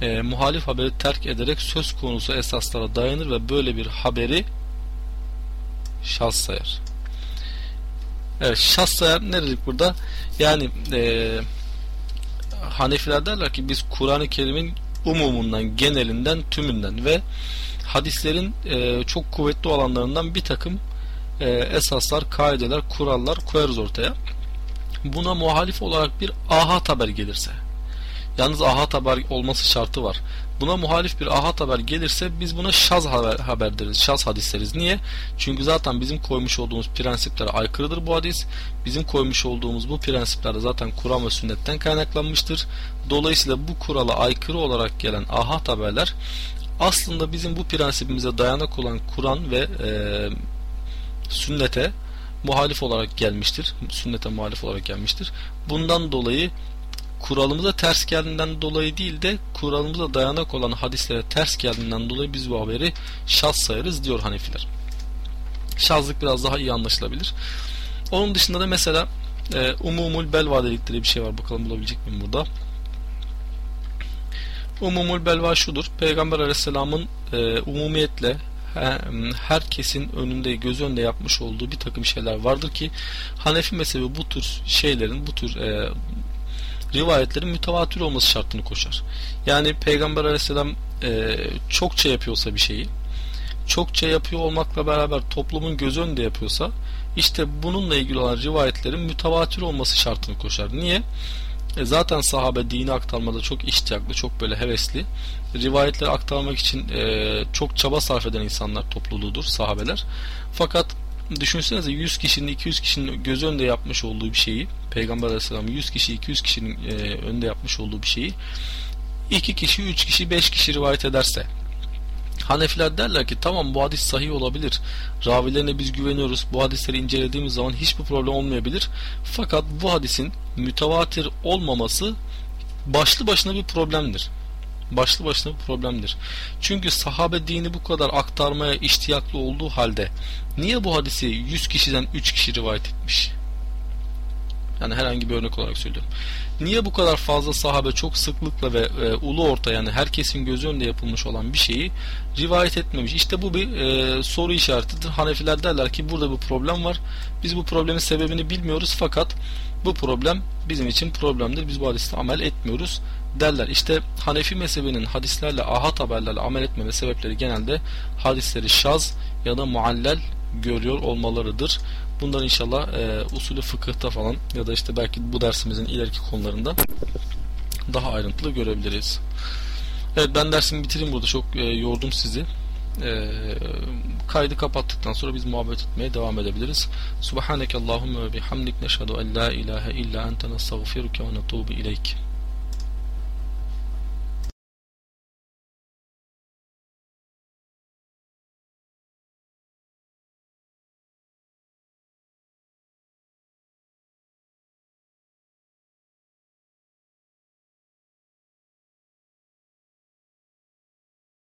Speaker 1: E, muhalif haberi terk ederek söz konusu esaslara dayanır ve böyle bir haberi şaz sayar. Evet şaz sayar ne dedik burada? Yani e, Hanefiler derler ki biz Kur'an-ı Kerim'in umumundan, genelinden, tümünden ve hadislerin e, çok kuvvetli olanlarından bir takım e, esaslar, kaideler, kurallar koyarız ortaya. Buna muhalif olarak bir ahad haber gelirse Yalnız ahad haber olması şartı var. Buna muhalif bir ahad haber gelirse biz buna şaz haber, haber deriz. Şaz hadis deriz. Niye? Çünkü zaten bizim koymuş olduğumuz prensiplere aykırıdır bu hadis. Bizim koymuş olduğumuz bu prensipler de zaten Kur'an ve sünnetten kaynaklanmıştır. Dolayısıyla bu kurala aykırı olarak gelen ahad haberler aslında bizim bu prensibimize dayanak olan Kur'an ve e, sünnete muhalif olarak gelmiştir. Sünnete muhalif olarak gelmiştir. Bundan dolayı kuralımıza ters geldiğinden dolayı değil de kuralımıza dayanak olan hadislere ters geldiğinden dolayı biz bu haberi şaz sayarız diyor Hanefiler. Şazlık biraz daha iyi anlaşılabilir. Onun dışında da mesela e, umumul belva dedikleri bir şey var. Bakalım bulabilecek miyim burada? Umumul belva şudur. Peygamber aleyhisselamın e, umumiyetle herkesin önünde göz önünde yapmış olduğu bir takım şeyler vardır ki Hanefi mezhebi bu tür şeylerin bu tür e, rivayetlerin mütevatir olması şartını koşar. Yani Peygamber aleyhisselam e, çokça yapıyorsa bir şeyi çokça yapıyor olmakla beraber toplumun göz önünde yapıyorsa işte bununla ilgili olan rivayetlerin mütevatir olması şartını koşar. Niye? E zaten sahabe dini aktarmada çok iştiyaklı, çok böyle hevesli. Rivayetleri aktarmak için e, çok çaba sarf eden insanlar topluluğudur sahabeler. Fakat düşünsenize 100 kişinin 200 kişinin göz önünde yapmış olduğu bir şeyi Peygamber Aleyhisselam 100 kişi 200 kişinin e, önünde yapmış olduğu bir şeyi 2 kişi 3 kişi 5 kişi rivayet ederse Hanefiler derler ki tamam bu hadis sahih olabilir. Ravilerine biz güveniyoruz. Bu hadisleri incelediğimiz zaman hiçbir problem olmayabilir. Fakat bu hadisin mütevatir olmaması başlı başına bir problemdir başlı başına bir problemdir. Çünkü sahabe dini bu kadar aktarmaya iştiyaklı olduğu halde niye bu hadisi 100 kişiden 3 kişi rivayet etmiş? Yani herhangi bir örnek olarak söylüyorum. Niye bu kadar fazla sahabe çok sıklıkla ve e, ulu orta yani herkesin gözü önünde yapılmış olan bir şeyi rivayet etmemiş? İşte bu bir e, soru işaretidir. Hanefiler derler ki burada bir problem var. Biz bu problemin sebebini bilmiyoruz fakat bu problem bizim için problemdir. Biz bu hadiste amel etmiyoruz derler. İşte Hanefi mezhebinin hadislerle, ahad haberlerle amel etmeme sebepleri genelde hadisleri şaz ya da muallel görüyor olmalarıdır. Bundan inşallah e, usulü fıkıhta falan ya da işte belki bu dersimizin ileriki konularında daha ayrıntılı görebiliriz. Evet ben dersimi bitireyim burada. Çok e, yordum sizi. E, kaydı kapattıktan sonra biz muhabbet etmeye devam edebiliriz. Subhaneke Allahümme ve bihamdik neşhedü en la ilahe illa ente nestağfiruke ve netubu ileyk.